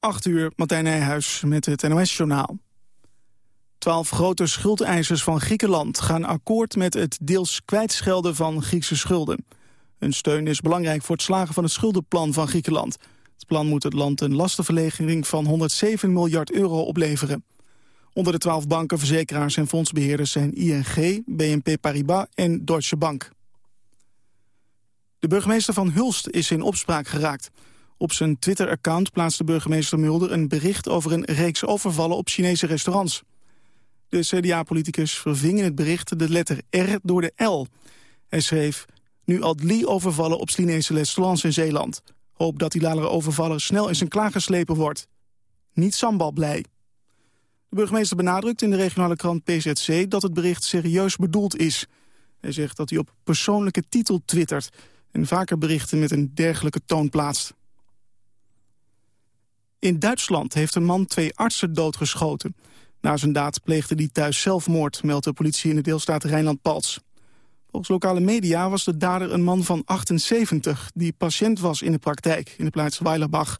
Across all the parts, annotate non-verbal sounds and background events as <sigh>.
8 uur, Martijn Nijhuis met het NOS-journaal. Twaalf grote schuldeisers van Griekenland gaan akkoord met het deels kwijtschelden van Griekse schulden. Hun steun is belangrijk voor het slagen van het schuldenplan van Griekenland. Het plan moet het land een lastenverleging van 107 miljard euro opleveren. Onder de twaalf banken, verzekeraars en fondsbeheerders zijn ING, BNP Paribas en Deutsche Bank. De burgemeester van Hulst is in opspraak geraakt. Op zijn Twitter-account plaatste burgemeester Mulder een bericht over een reeks overvallen op Chinese restaurants. De CDA-politicus verving in het bericht de letter R door de L. Hij schreef, nu al drie overvallen op Chinese restaurants in Zeeland. Hoop dat die latere overvallen snel in zijn klaargeslepen wordt. Niet sambal blij. De burgemeester benadrukt in de regionale krant PZC dat het bericht serieus bedoeld is. Hij zegt dat hij op persoonlijke titel twittert en vaker berichten met een dergelijke toon plaatst. In Duitsland heeft een man twee artsen doodgeschoten. Na zijn daad pleegde hij thuis zelfmoord, meldt de politie in de deelstaat Rijnland-Palts. Volgens lokale media was de dader een man van 78... die patiënt was in de praktijk in de plaats Weilerbach.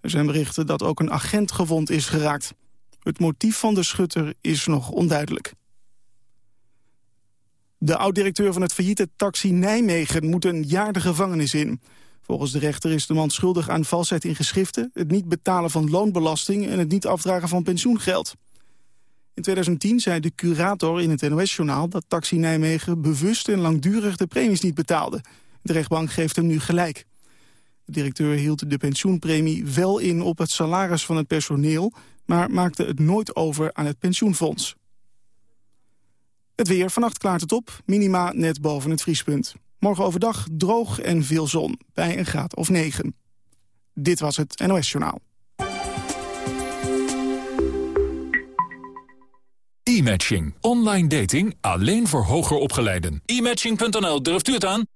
Er zijn berichten dat ook een agent gewond is geraakt. Het motief van de schutter is nog onduidelijk. De oud-directeur van het failliete taxi Nijmegen moet een jaar de gevangenis in. Volgens de rechter is de man schuldig aan valsheid in geschriften... het niet betalen van loonbelasting en het niet afdragen van pensioengeld. In 2010 zei de curator in het NOS-journaal dat Taxi Nijmegen bewust en langdurig de premies niet betaalde. De rechtbank geeft hem nu gelijk. De directeur hield de pensioenpremie wel in op het salaris van het personeel, maar maakte het nooit over aan het pensioenfonds. Het weer, vannacht klaart het op, minima net boven het vriespunt. Morgen overdag droog en veel zon, bij een graad of 9. Dit was het NOS Journaal. E-matching. Online dating alleen voor hoger opgeleiden. E-matching.nl, durft u het aan?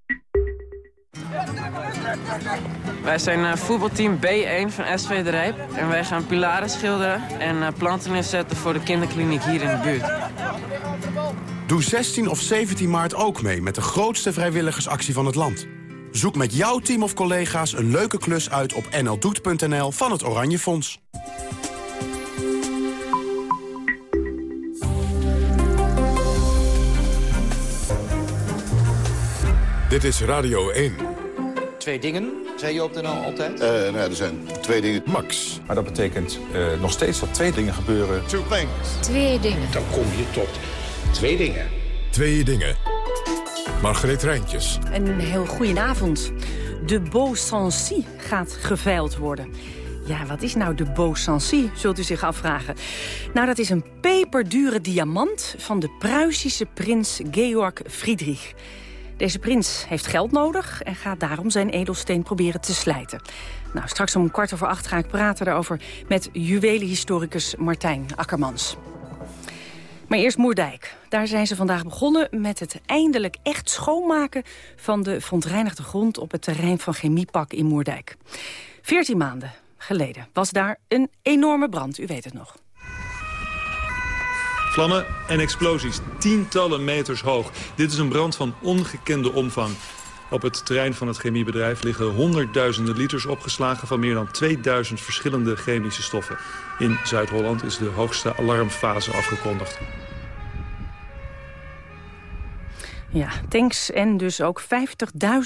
Wij zijn uh, voetbalteam B1 van SV De Rijp. En wij gaan pilaren schilderen en uh, planten inzetten voor de kinderkliniek hier in de buurt. Doe 16 of 17 maart ook mee met de grootste vrijwilligersactie van het land. Zoek met jouw team of collega's een leuke klus uit op nldoet.nl van het Oranje Fonds. Dit is Radio 1. Twee dingen, zei je op de NL altijd? Uh, nou, er zijn twee dingen. Max. Maar dat betekent uh, nog steeds dat twee dingen gebeuren. Two things. Twee dingen. Dan kom je tot twee dingen. Twee dingen. Margreet Rijntjes. Een heel goedenavond. De Beau gaat geveild worden. Ja, wat is nou de Beau zult u zich afvragen. Nou, dat is een peperdure diamant van de Pruisische prins Georg Friedrich. Deze prins heeft geld nodig en gaat daarom zijn edelsteen proberen te slijten. Nou, straks om kwart over acht ga ik praten daarover met juwelenhistoricus Martijn Akkermans. Maar eerst Moerdijk. Daar zijn ze vandaag begonnen met het eindelijk echt schoonmaken... van de verontreinigde grond op het terrein van Chemiepak in Moerdijk. Veertien maanden geleden was daar een enorme brand, u weet het nog. Vlammen en explosies, tientallen meters hoog. Dit is een brand van ongekende omvang. Op het terrein van het chemiebedrijf liggen honderdduizenden liters opgeslagen... van meer dan 2000 verschillende chemische stoffen. In Zuid-Holland is de hoogste alarmfase afgekondigd. Ja, tanks en dus ook 50.000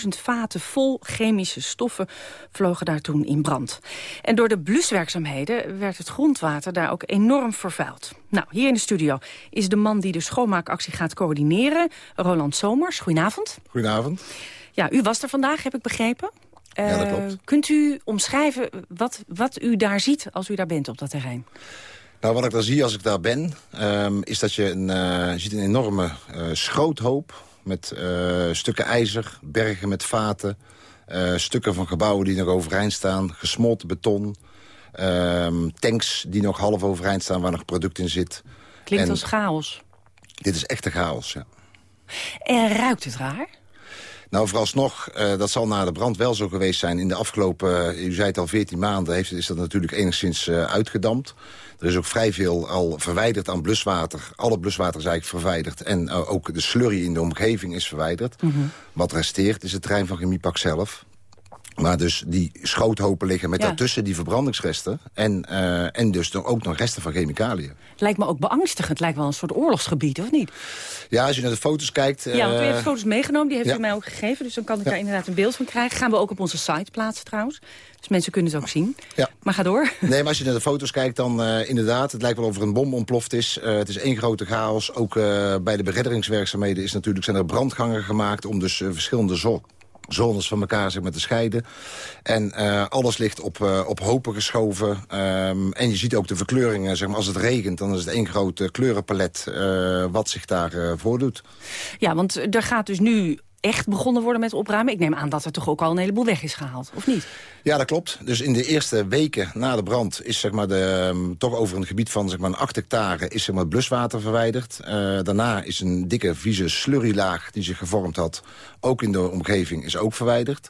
vaten vol chemische stoffen vlogen daar toen in brand. En door de bluswerkzaamheden werd het grondwater daar ook enorm vervuild. Nou, hier in de studio is de man die de schoonmaakactie gaat coördineren, Roland Somers. Goedenavond. Goedenavond. Ja, u was er vandaag, heb ik begrepen. Ja, dat klopt. Uh, kunt u omschrijven wat, wat u daar ziet als u daar bent op dat terrein? Nou, wat ik daar zie als ik daar ben, um, is dat je een, uh, ziet een enorme uh, schroothoop met stukken ijzer, bergen met vaten... Stukken van gebouwen die nog overeind staan, gesmolten beton... Uh, tanks die nog half overeind staan waar nog product in zit. Klinkt en als chaos. Dit is echte chaos, ja. En ruikt het raar? Nou, vooralsnog, uh, dat zal na de brand wel zo geweest zijn. In de afgelopen, uh, u zei het al, 14 maanden heeft, is dat natuurlijk enigszins uh, uitgedampt. Er is ook vrij veel al verwijderd aan bluswater. Alle bluswater is eigenlijk verwijderd. En ook de slurry in de omgeving is verwijderd. Mm -hmm. Wat resteert is het terrein van Chemiepak zelf. Maar dus die schoothopen liggen met Ja. daartussen die verbrandingsresten... En, eh, en dus ook nog resten van chemicaliën. Het lijkt me ook beangstigend. Het lijkt wel een soort oorlogsgebied, of niet? Ja, als je naar de foto's kijkt... ja, want u eh, heeft foto's meegenomen. Die heeft ja. u mij ook gegeven. Dus dan kan ik Ja. daar inderdaad een beeld van krijgen. Gaan we ook op onze site plaatsen trouwens. Dus mensen kunnen het ook zien. Ja. Maar ga door. Nee, maar als je naar de foto's kijkt, dan eh, inderdaad... het lijkt wel of er een bom ontploft is. Het is één grote chaos. Ook bij de bereddingswerkzaamheden is natuurlijk, zijn er brandgangen gemaakt... om dus verschillende zo zones van elkaar zeg maar, te scheiden. En eh, alles ligt op, eh, op hopen geschoven. Ehm, en je ziet ook de verkleuringen. Zeg maar, als het regent, dan is het één groot kleurenpalet... eh, wat zich daar voordoet. Ja, want er gaat dus nu echt begonnen worden met opruimen. Ik neem aan dat er toch ook al een heleboel weg is gehaald, of niet? Ja, dat klopt. Dus in de eerste weken na de brand is zeg maar, de, ehm, toch over een gebied van zeg maar, een 8 hectare is, zeg bluswater verwijderd. Eh, daarna is een dikke, vieze slurrylaag die zich gevormd had, ook in de omgeving, is ook verwijderd.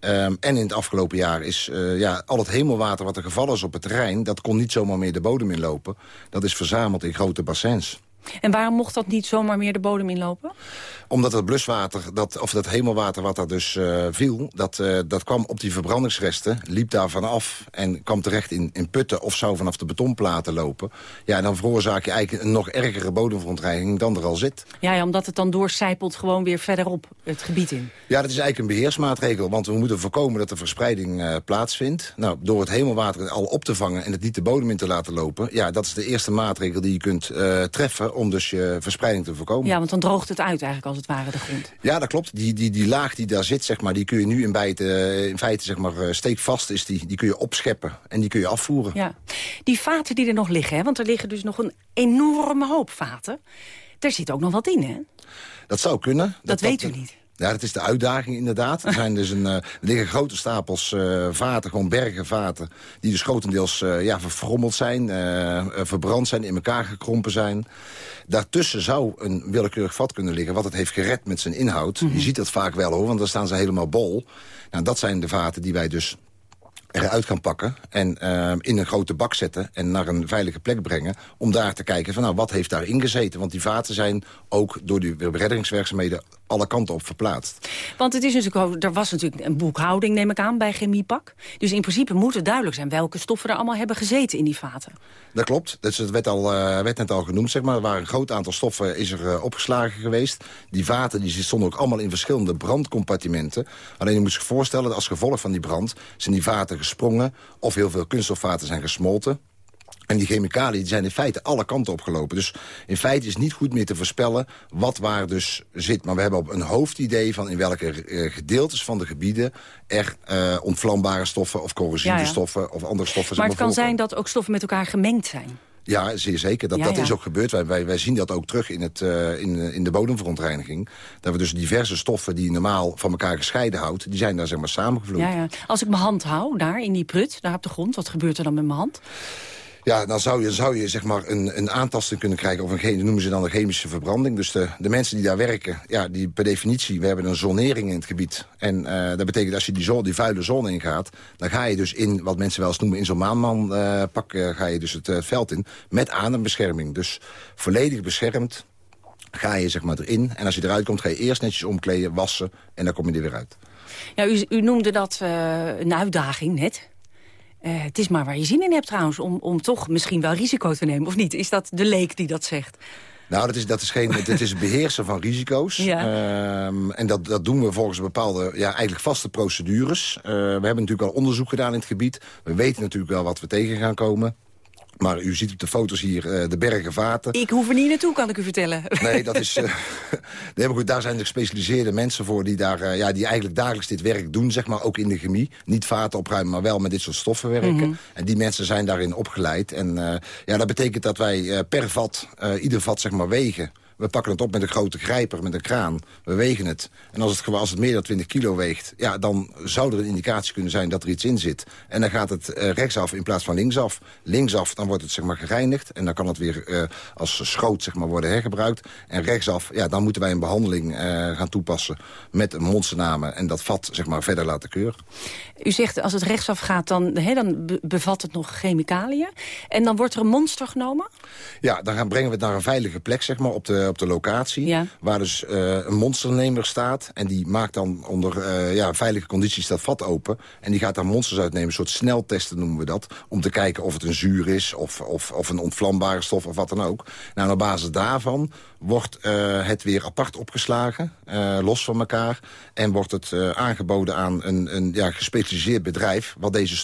Ehm, en in het afgelopen jaar is eh, ja, al het hemelwater wat er gevallen is op het terrein... dat kon niet zomaar meer de bodem inlopen. Dat is verzameld in grote bassins. En waarom mocht dat niet zomaar meer de bodem inlopen? Omdat het bluswater, dat, of dat hemelwater wat daar dus eh, viel... Dat, eh, dat kwam op die verbrandingsresten, liep daar vanaf... en kwam terecht in, in putten of zou vanaf de betonplaten lopen. Ja, en dan veroorzaak je eigenlijk een nog ergere bodemverontreiniging dan er al zit. Ja, ja, omdat het dan doorcijpelt gewoon weer verderop het gebied in. Ja, dat is eigenlijk een beheersmaatregel. Want we moeten voorkomen dat de verspreiding eh, plaatsvindt. Nou, door het hemelwater al op te vangen en het niet de bodem in te laten lopen... ja, dat is de eerste maatregel die je kunt treffen... om dus je verspreiding te voorkomen. Ja, want dan droogt het uit eigenlijk als het ware de grond. Ja, dat klopt. Die, die, die laag die daar zit, zeg maar, die kun je nu in, bijt, eh, in feite zeg maar, eh, steekvast is. Die, die kun je opscheppen en die kun je afvoeren. Ja. Die vaten die er nog liggen, hè? want er liggen dus nog een enorme hoop vaten. Daar zit ook nog wat in, hè? Dat zou kunnen. Dat, weet u niet. Ja, dat is de uitdaging inderdaad. Er, zijn dus een, eh, er liggen grote stapels eh, vaten, gewoon bergen vaten... die dus grotendeels eh, ja, verfrommeld zijn, verbrand zijn, in elkaar gekrompen zijn. Daartussen zou een willekeurig vat kunnen liggen... wat het heeft gered met zijn inhoud. Je ziet dat vaak wel hoor, want dan staan ze helemaal bol. Nou, dat zijn de vaten die wij dus eruit gaan pakken en in een grote bak zetten en naar een veilige plek brengen... om daar te kijken van nou, wat heeft daarin gezeten. Want die vaten zijn ook door die reddingswerkzaamheden alle kanten op verplaatst. Want het is natuurlijk, er was natuurlijk een boekhouding, neem ik aan, bij Chemiepak. Dus in principe moet het duidelijk zijn welke stoffen er allemaal hebben gezeten in die vaten. Dat klopt. Dat is, het werd, al, eh, werd net al genoemd. Zeg maar. Er waren een groot aantal stoffen is er eh, opgeslagen geweest. Die vaten die stonden ook allemaal in verschillende brandcompartimenten. Alleen je moet zich voorstellen dat als gevolg van die brand... zijn die vaten gesprongen of heel veel kunststofvaten zijn gesmolten. En die chemicaliën die zijn in feite alle kanten opgelopen. Dus in feite is niet goed meer te voorspellen wat waar dus zit. Maar we hebben op een hoofdidee van in welke eh, gedeeltes van de gebieden... er eh, ontvlambare stoffen of corrosieve Ja, ja. stoffen of andere stoffen Maar het kan zijn dat ook stoffen met elkaar gemengd zijn. Ja, zeer zeker. Dat, Ja, dat ja. is ook gebeurd. Wij, wij, wij zien dat ook terug in, het, eh, in, in de bodemverontreiniging. Dat we dus diverse stoffen die je normaal van elkaar gescheiden houdt... die zijn daar zeg maar samengevloeid. Ja, ja. Als ik mijn hand hou, daar in die prut, daar op de grond... wat gebeurt er dan met mijn hand? Ja, dan zou je, zou je zeg maar een, een aantasting kunnen krijgen... of een, noemen ze dan een chemische verbranding. Dus de, de mensen die daar werken, ja, die per definitie... we hebben een zonering in het gebied. En eh, dat betekent als je die, zon, die vuile zon ingaat... dan ga je dus in, wat mensen wel eens noemen... in zo'n maanman eh, pak eh, ga je dus het veld in... met adembescherming. Dus volledig beschermd ga je zeg maar erin. En als je eruit komt, ga je eerst netjes omkleden, wassen... en dan kom je er weer uit. Ja, u, u noemde dat een uitdaging net. Eh, het is maar waar je zin in hebt trouwens, om, om toch misschien wel risico te nemen. Of niet? Is dat de leek die dat zegt? Nou, dat is, dat is, geen, het is het beheersen van risico's. Ja. Ehm, en dat, dat doen we volgens bepaalde, ja, eigenlijk vaste procedures. Eh, we hebben natuurlijk al onderzoek gedaan in het gebied. We weten natuurlijk wel wat we tegen gaan komen. Maar u ziet op de foto's hier eh, de bergen vaten. Ik hoef er niet naartoe, kan ik u vertellen. Nee, dat is. <laughs> eh, nee, goed, daar zijn er gespecialiseerde mensen voor die, daar, eh, ja, die eigenlijk dagelijks dit werk doen, zeg maar, ook in de chemie. Niet vaten opruimen, maar wel met dit soort stoffen werken. Mhm. En die mensen zijn daarin opgeleid. En ja, dat betekent dat wij per vat, ieder vat, zeg maar, wegen. We pakken het op met een grote grijper, met een kraan. We wegen het. En als het, als het meer dan 20 kilo weegt... Ja, dan zou er een indicatie kunnen zijn dat er iets in zit. En dan gaat het eh, rechtsaf in plaats van linksaf. Linksaf, dan wordt het zeg maar gereinigd. En dan kan het weer eh, als schoot zeg maar, worden hergebruikt. En rechtsaf, ja, dan moeten wij een behandeling eh, gaan toepassen... met een mondsename en dat vat zeg maar, verder laten keuren. U zegt als het rechtsaf gaat, dan, dan be- bevat het nog chemicaliën. En dan wordt er een monster genomen? Ja, dan gaan, brengen we het naar een veilige plek, zeg maar, op de, op de locatie. Waar dus een monsternemer staat. En die maakt dan onder ja, veilige condities dat vat open. En die gaat daar monsters uitnemen. Een soort sneltesten noemen we dat. Om te kijken of het een zuur is of, of, of een ontvlambare stof of wat dan ook. Nou, op basis daarvan wordt het weer apart opgeslagen. los van elkaar. En wordt het aangeboden aan een, een ja, gespecialiseerd bedrijf... wat deze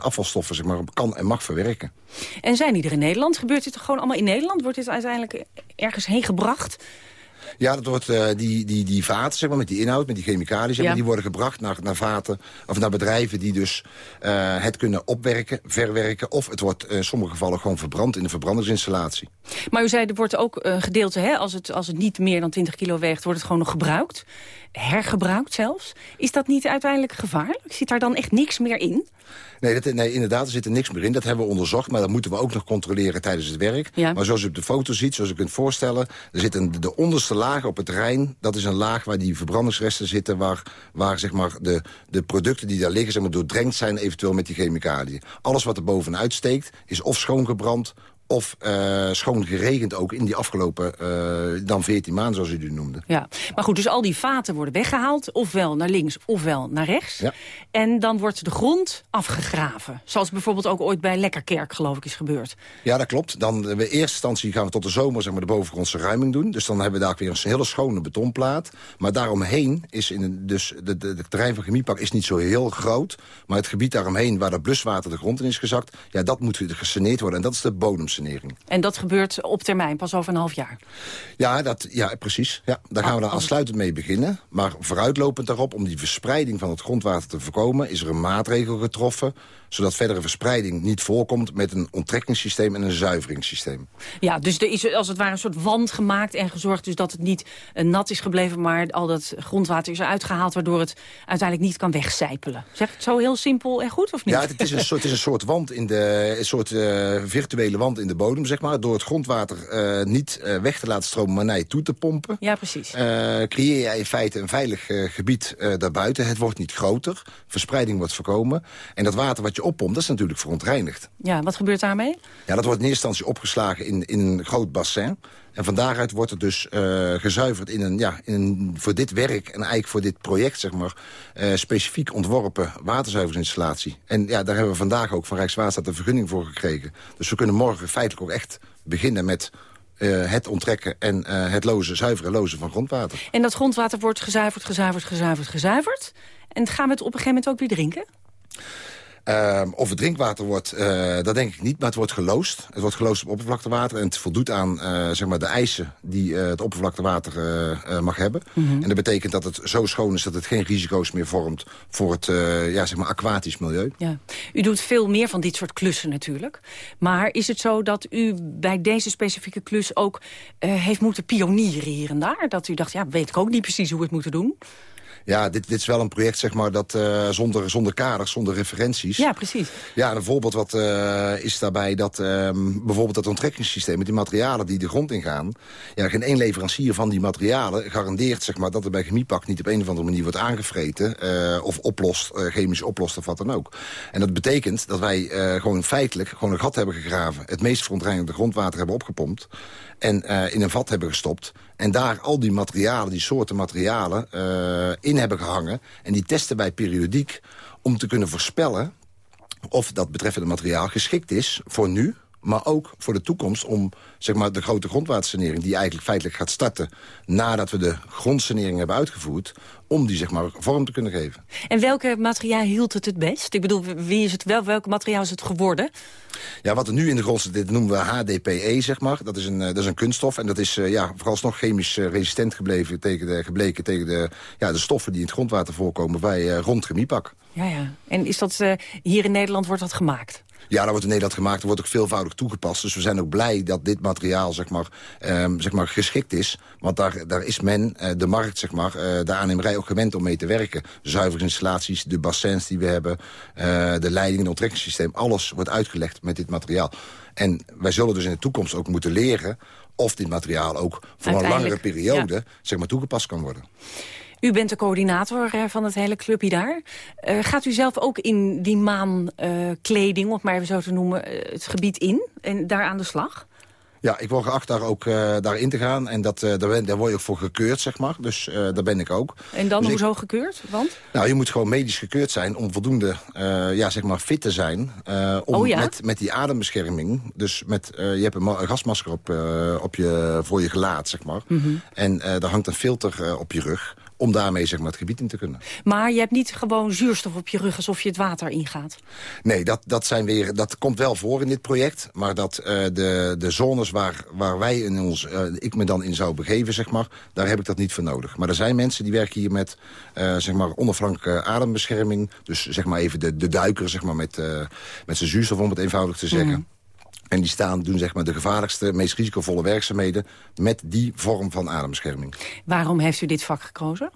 afvalstoffen zeg maar, kan en mag verwerken. En zijn die er in Nederland? Gebeurt dit gewoon allemaal in Nederland? Wordt dit uiteindelijk ergens heen gebracht? Ja, dat wordt, uh, die, die, die vaten zeg maar, met die inhoud, met die chemicaliën... Zeg maar, die worden gebracht naar, naar vaten of naar bedrijven die dus uh, het kunnen opwerken, verwerken... of het wordt in sommige gevallen gewoon verbrand in de verbrandingsinstallatie. Maar u zei, er wordt ook een gedeelte, hè, als, het, als het niet meer dan 20 kilo weegt... wordt het gewoon nog gebruikt, hergebruikt zelfs. Is dat niet uiteindelijk gevaarlijk? Zit daar dan echt niks meer in? Nee, dat, nee, inderdaad, er zit er niks meer in. Dat hebben we onderzocht, maar dat moeten we ook nog controleren tijdens het werk. Ja. Maar zoals u op de foto ziet, zoals u kunt voorstellen... er zit een, de onderste laag op het terrein. Dat is een laag waar die verbrandingsresten zitten... waar, waar zeg maar, de, de producten die daar liggen zeg maar, doordrenkt zijn... eventueel met die chemicaliën. Alles wat er bovenuit steekt, is of schoongebrand of uh, schoon geregend ook in die afgelopen uh, dan 14 maanden, zoals u het noemde. Ja, maar goed, dus al die vaten worden weggehaald, ofwel naar links ofwel naar rechts. Ja. En dan wordt de grond afgegraven. Zoals bijvoorbeeld ook ooit bij Lekkerkerk, geloof ik, is gebeurd. Ja, dat klopt. Dan in eerste instantie gaan we tot de zomer zeg maar, de bovengrondse ruiming doen. Dus dan hebben we daar weer een hele schone betonplaat. Maar daaromheen is in een, dus de, de, de terrein van Chemiepak is niet zo heel groot. Maar het gebied daaromheen waar dat bluswater de grond in is gezakt, ja, dat moet gesaneerd worden. En dat is de bodemsanering. En dat gebeurt op termijn, pas over een half jaar? Ja, dat, ja precies. Ja, daar gaan we dan aansluitend mee beginnen. Maar vooruitlopend daarop, om die verspreiding van het grondwater te voorkomen... is er een maatregel getroffen zodat verdere verspreiding niet voorkomt... met een onttrekkingssysteem en een zuiveringssysteem. Ja, dus er is als het ware een soort wand gemaakt en gezorgd... dus dat het niet uh, nat is gebleven, maar al dat grondwater is uitgehaald... waardoor het uiteindelijk niet kan wegcijpelen. Zeg het zo heel simpel en goed, of niet? Ja, het is een soort, het is een soort wand in de, een soort uh, virtuele wand in de bodem, zeg maar. Door het grondwater uh, niet weg te laten stromen, maar naar je toe te pompen. Ja, precies. creëer je in feite een veilig gebied daarbuiten. Het wordt niet groter, verspreiding wordt voorkomen. En dat water wat je oppompt, dat is natuurlijk verontreinigd. Ja, wat gebeurt daarmee? Ja, dat wordt in eerste instantie opgeslagen in, in een groot bassin. En van daaruit wordt het dus uh, gezuiverd in een, ja, in een, voor dit werk... en eigenlijk voor dit project, zeg maar, uh, specifiek ontworpen waterzuiveringsinstallatie. En ja, daar hebben we vandaag ook van Rijkswaterstaat een vergunning voor gekregen. Dus we kunnen morgen feitelijk ook echt beginnen met... Uh, het onttrekken en uh, het lozen, zuiveren lozen van grondwater. En dat grondwater wordt gezuiverd, gezuiverd, gezuiverd, gezuiverd. En gaan we het op een gegeven moment ook weer drinken? Uh, of het drinkwater wordt, uh, dat denk ik niet, maar het wordt geloosd. Het wordt geloosd op oppervlaktewater en het voldoet aan uh, zeg maar de eisen die het oppervlaktewater mag hebben. Mm -hmm. En dat betekent dat het zo schoon is dat het geen risico's meer vormt voor het ja, zeg maar aquatisch milieu. Ja. U doet veel meer van dit soort klussen natuurlijk. Maar is het zo dat u bij deze specifieke klus ook heeft moeten pionieren hier en daar? Dat u dacht, ja, weet ik ook niet precies hoe we het moeten doen? Ja, dit, dit is wel een project zeg maar, dat uh, zonder, zonder kaders, zonder referenties. Ja, precies. Ja, een voorbeeld wat, uh, is daarbij dat uh, bijvoorbeeld dat onttrekkingssysteem... met die materialen die de grond ingaan... Ja, geen één leverancier van die materialen garandeert zeg maar, dat er bij chemiepak niet op een of andere manier wordt aangevreten... of oplost, chemisch oplost of wat dan ook. En dat betekent dat wij gewoon feitelijk gewoon een gat hebben gegraven... het meest verontreinigde grondwater hebben opgepompt en in een vat hebben gestopt. En daar al die materialen, die soorten materialen, uh, in hebben gehangen. En die testen wij periodiek om te kunnen voorspellen... of dat betreffende materiaal geschikt is voor nu maar ook voor de toekomst om zeg maar, de grote grondwatersanering... die eigenlijk feitelijk gaat starten nadat we de grondsanering hebben uitgevoerd... om die zeg maar, vorm te kunnen geven. En welke materiaal hield het het best? Ik bedoel, wie is het wel, welk materiaal is het geworden? Ja, wat er nu in de grond zit, dit noemen we HDPE, zeg maar. Dat is een, eh, dat is een kunststof en dat is uh, ja, vooralsnog chemisch uh, resistent gebleven tegen de, gebleken tegen de, ja, de stoffen die in het grondwater voorkomen bij uh, rond chemiepak. Ja, ja. En is dat, hier in Nederland wordt dat gemaakt? Ja, dat wordt in Nederland gemaakt. Er wordt ook veelvoudig toegepast. Dus we zijn ook blij dat dit materiaal zeg maar, um, zeg maar, geschikt is. Want daar, daar is men, uh, de markt, zeg maar, uh, de aannemerij ook gewend om mee te werken. Zuiveringsinstallaties, de bassins die we hebben... Uh, de leiding en onttrekkingssysteem. Alles wordt uitgelegd met dit materiaal. En wij zullen dus in de toekomst ook moeten leren... of dit materiaal ook voor een langere periode ja. zeg maar, toegepast kan worden. U bent de coördinator uh, van het hele clubje daar. Uh, gaat u zelf ook in die maankleding, om het maar even zo te noemen, het gebied in en daar aan de slag? Ja, ik word geacht daar ook uh, daarin te gaan. En dat, uh, daar, ben, daar word je ook voor gekeurd, zeg maar. Dus uh, daar ben ik ook. En dan dus hoezo ik, gekeurd? Want? Nou, je moet gewoon medisch gekeurd zijn om voldoende ja, zeg maar fit te zijn. om oh, ja? met, met die adembescherming. Dus met, je hebt een, een gasmasker op, op je, voor je gelaat, zeg maar. Mm -hmm. En daar hangt een filter op je rug om daarmee zeg maar, het gebied in te kunnen. Maar je hebt niet gewoon zuurstof op je rug alsof je het water ingaat? Nee, dat, dat, zijn weer, dat komt wel voor in dit project. Maar dat uh, de, de zones waar, waar wij in ons, uh, ik me dan in zou begeven, zeg maar, daar heb ik dat niet voor nodig. Maar er zijn mensen die werken hier met uh, zeg maar onafhankelijke adembescherming. Dus zeg maar even de, de duiker zeg maar, met, met zijn zuurstof, om het eenvoudig te zeggen. Mm. En die staan, doen zeg maar, de gevaarlijkste, meest risicovolle werkzaamheden... met die vorm van adembescherming. Waarom heeft u dit vak gekozen?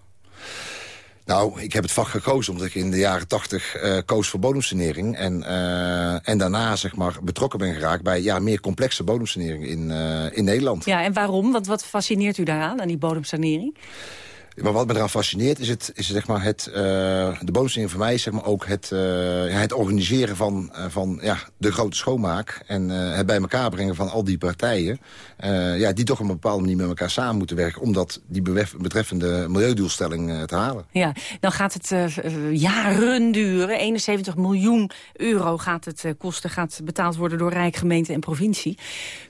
Nou, ik heb het vak gekozen omdat ik in de jaren tachtig uh, koos voor bodemsanering. En, uh, en daarna zeg maar, betrokken ben geraakt bij ja, meer complexe bodemsanering in, uh, in Nederland. Ja, en waarom? Want wat fascineert u daaraan, aan die bodemsanering? Maar wat me eraan fascineert is, het, is zeg maar het, uh, de bonusding voor mij is zeg maar ook het, ja, het organiseren van, uh, van ja, de grote schoonmaak. En het bij elkaar brengen van al die partijen. ja, die toch op een bepaalde manier met elkaar samen moeten werken. Om dat, die betreffende milieudoelstelling te halen. Ja, dan gaat het jaren duren. 71 miljoen euro gaat het kosten. Gaat betaald worden door Rijk, gemeente en provincie.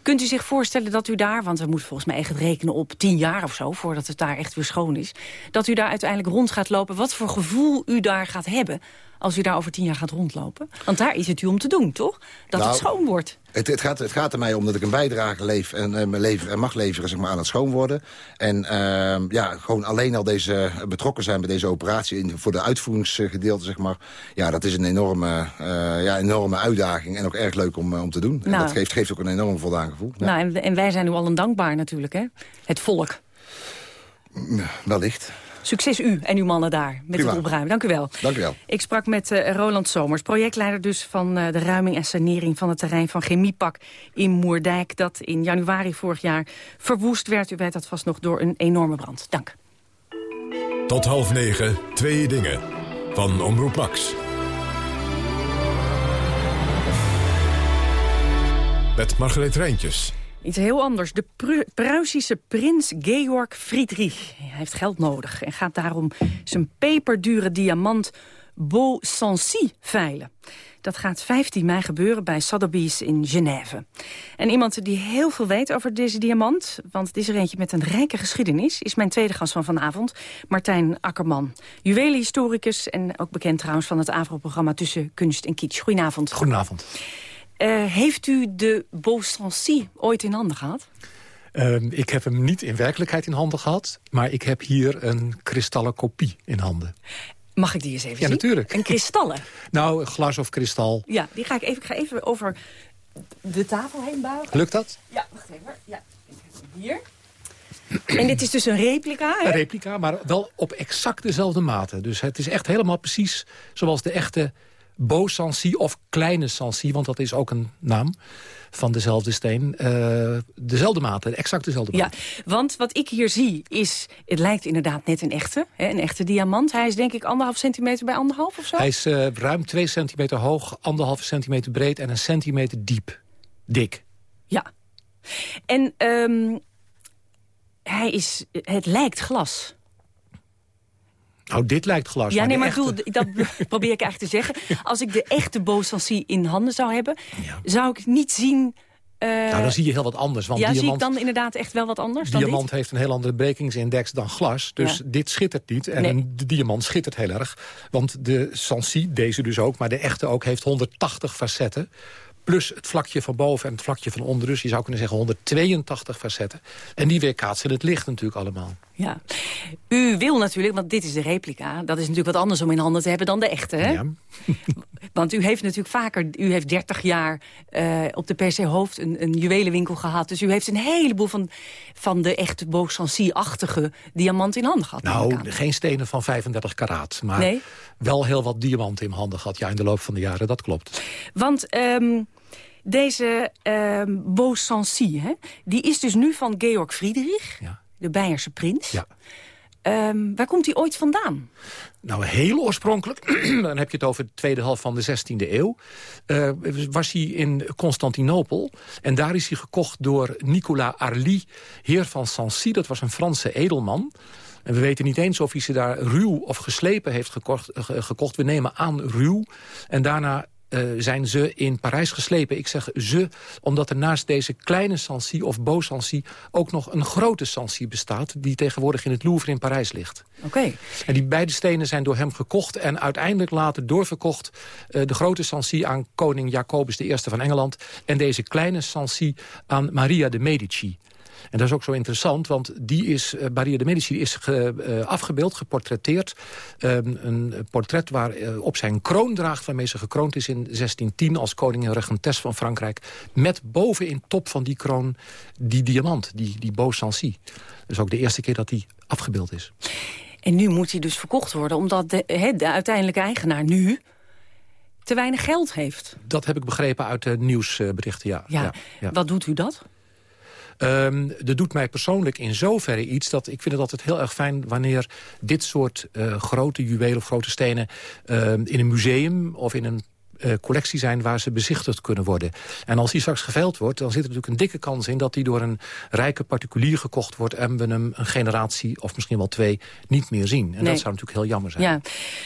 Kunt u zich voorstellen dat u daar, want we moeten volgens mij echt rekenen op 10 jaar of zo. Voordat het daar echt weer schoon is dat u daar uiteindelijk rond gaat lopen. Wat voor gevoel u daar gaat hebben als u daar over tien jaar gaat rondlopen? Want daar is het u om te doen, toch? Dat nou, het schoon wordt. Het, het, gaat, het gaat er mij om dat ik een bijdrage leef en, lever, en mag leveren zeg maar, aan het schoon worden. En uh, ja, gewoon alleen al deze betrokken zijn bij deze operatie... In, voor de uitvoeringsgedeelte, zeg maar... ja, dat is een enorme, uh, ja, enorme uitdaging en ook erg leuk om, om te doen. Nou, en dat geeft, geeft ook een enorm voldaan gevoel. Ja. Nou, en, en wij zijn u allen dankbaar natuurlijk, hè? Het volk. Wellicht. Succes u en uw mannen daar met Prima. het opruimen. Dank u wel. Dank u wel. Ik sprak met uh, Roland Somers, projectleider dus van uh, de ruiming en sanering van het terrein van Chemiepak in Moerdijk. Dat in januari vorig jaar verwoest werd. U weet dat vast nog door een enorme brand. Dank. Tot half negen, twee dingen. Van Omroep Max. Met Margreet Rijntjes. Iets heel anders. De Pru Pruisische prins Georg Friedrich hij heeft geld nodig... en gaat daarom zijn peperdure diamant Beau Sancy veilen. Dat gaat 15 mei gebeuren bij Sotheby's in Genève. En iemand die heel veel weet over deze diamant... want het is er eentje met een rijke geschiedenis... is mijn tweede gast van vanavond, Martijn Akkerman. Juwelenhistoricus en ook bekend trouwens van het AVRO-programma... Tussen Kunst en Kitsch. Goedenavond. Goedenavond. Uh, heeft u de Beau Sancy ooit in handen gehad? Uh, ik heb hem niet in werkelijkheid in handen gehad... maar ik heb hier een kristallen kopie in handen. Mag ik die eens even ja, zien? natuurlijk. Een kristallen? <laughs> nou, glas of kristal. Ja, die ga ik even, ik ga even over de tafel heen buigen. Lukt dat? Ja, wacht even. Ja, hier. En dit is dus een replica, hè? Een replica, maar wel op exact dezelfde mate. Dus het is echt helemaal precies zoals de echte Beau Sancy of Kleine Sancy, want dat is ook een naam van dezelfde steen. Uh, dezelfde mate, exact dezelfde mate. Ja, want wat ik hier zie is, het lijkt inderdaad net een echte, hè, een echte diamant. Hij is denk ik anderhalf centimeter bij anderhalf of zo? Hij is uh, ruim twee centimeter hoog, anderhalve centimeter breed en een centimeter diep. Dik. Ja. En um, hij is, het lijkt glas. Nou, dit lijkt glas. Ja, maar nee, maar echte... dat <laughs> probeer ik eigenlijk te zeggen. Als ik de echte Beausancy in handen zou hebben... Ja. zou ik niet zien... Uh... Nou, dan zie je heel wat anders. Want ja, diamant, zie ik dan inderdaad echt wel wat anders diamant dan dit? heeft een heel andere brekingsindex dan glas. Dus Ja. dit schittert niet. En Nee. de diamant schittert heel erg. Want de Sancy, deze dus ook, maar de echte ook, heeft 180 facetten. Plus het vlakje van boven en het vlakje van onder. Dus je zou kunnen zeggen 182 facetten. En die weerkaatsen het licht natuurlijk allemaal. Ja. U wil natuurlijk, want dit is de replica... dat is natuurlijk wat anders om in handen te hebben dan de echte, hè? Ja. <laughs> Want u heeft natuurlijk vaker, u heeft 30 jaar eh, op de PC Hoofd een, een juwelenwinkel gehad. Dus u heeft een heleboel van, van de echte Beauchancy-achtige diamant in handen gehad. Nou, geen stenen van 35 karaat. Maar Nee? wel heel wat diamanten in handen gehad. Ja, in de loop van de jaren, dat klopt. Want ehm, deze Beauchancy, hè, die is dus nu van Georg Friedrich, Ja. De Beierse prins. Ja. Ehm, waar komt hij ooit vandaan? Nou, heel oorspronkelijk, <clears throat> dan heb je het over de tweede helft van de 16e eeuw... Uh, was hij in Constantinopel. En daar is hij gekocht door Nicolas Arly, heer van Sancy. Dat was een Franse edelman. En we weten niet eens of hij ze daar ruw of geslepen heeft gekocht. gekocht. We nemen aan ruw. En daarna uh, zijn ze in Parijs geslepen. Ik zeg ze, omdat er naast deze kleine Sancy of Beau Sancy... ook nog een grote Sancy bestaat... die tegenwoordig in het Louvre in Parijs ligt. Oké. En die beide stenen zijn door hem gekocht... en uiteindelijk later doorverkocht. Uh, de grote Sancy aan koning Jacobus I van Engeland... en deze kleine Sancy aan Maria de Medici. En dat is ook zo interessant, want die is, uh, Maria de Medici is ge, uh, afgebeeld, geportretteerd. Um, een portret waar uh, op zijn kroon draagt, waarmee ze gekroond is in 1610 als koningin regentes van Frankrijk. Met bovenin top van die kroon die diamant, die, die Beau Sancy. Dat is ook de eerste keer dat die afgebeeld is. En nu moet hij dus verkocht worden, omdat de, he, de uiteindelijke eigenaar nu te weinig geld heeft. Dat heb ik begrepen uit de nieuwsberichten, ja. ja. ja, ja. Wat doet u dat? Um, dat doet mij persoonlijk in zoverre iets... dat ik vind het altijd heel erg fijn wanneer dit soort uh, grote juwelen of grote stenen... Uh, in een museum of in een uh, collectie zijn waar ze bezichtigd kunnen worden. En als die straks geveild wordt, dan zit er natuurlijk een dikke kans in... dat die door een rijke particulier gekocht wordt... en we hem een generatie, of misschien wel twee, niet meer zien. En nee. dat zou natuurlijk heel jammer zijn. Ja.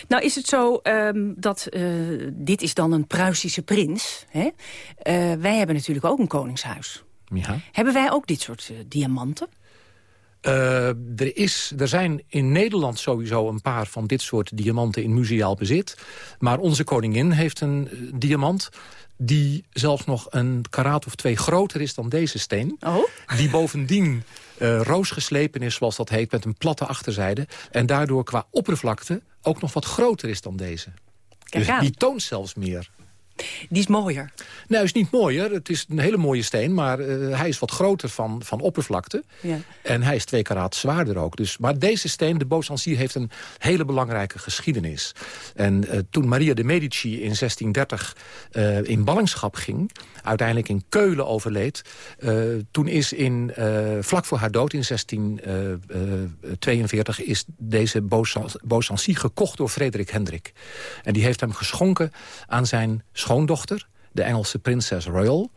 Nou is het zo um, dat uh, dit is dan een Pruisische prins. Hè? Uh, wij hebben natuurlijk ook een koningshuis. Ja. Hebben wij ook dit soort uh, diamanten? Uh, er, is, er zijn in Nederland sowieso een paar van dit soort diamanten in museaal bezit. Maar onze koningin heeft een uh, diamant die zelfs nog een karaat of twee groter is dan deze steen. Oh? Die bovendien uh, roosgeslepen is, zoals dat heet, met een platte achterzijde. En daardoor qua oppervlakte ook nog wat groter is dan deze. Kijk dus aan. die toont zelfs meer. Die is mooier. Nou, is niet mooier. Het is een hele mooie steen, maar uh, hij is wat groter van, van oppervlakte. Ja. En hij is twee karaat zwaarder ook. Dus, maar deze steen, de Beaucency, heeft een hele belangrijke geschiedenis. En uh, toen Maria de Medici in 1630 uh, in ballingschap ging... uiteindelijk in Keulen overleed... toen is in, vlak voor haar dood in 1642... is deze Beaucency gekocht door Frederik Hendrik. En die heeft hem geschonken aan zijn schoondochter, de Engelse prinses Royal...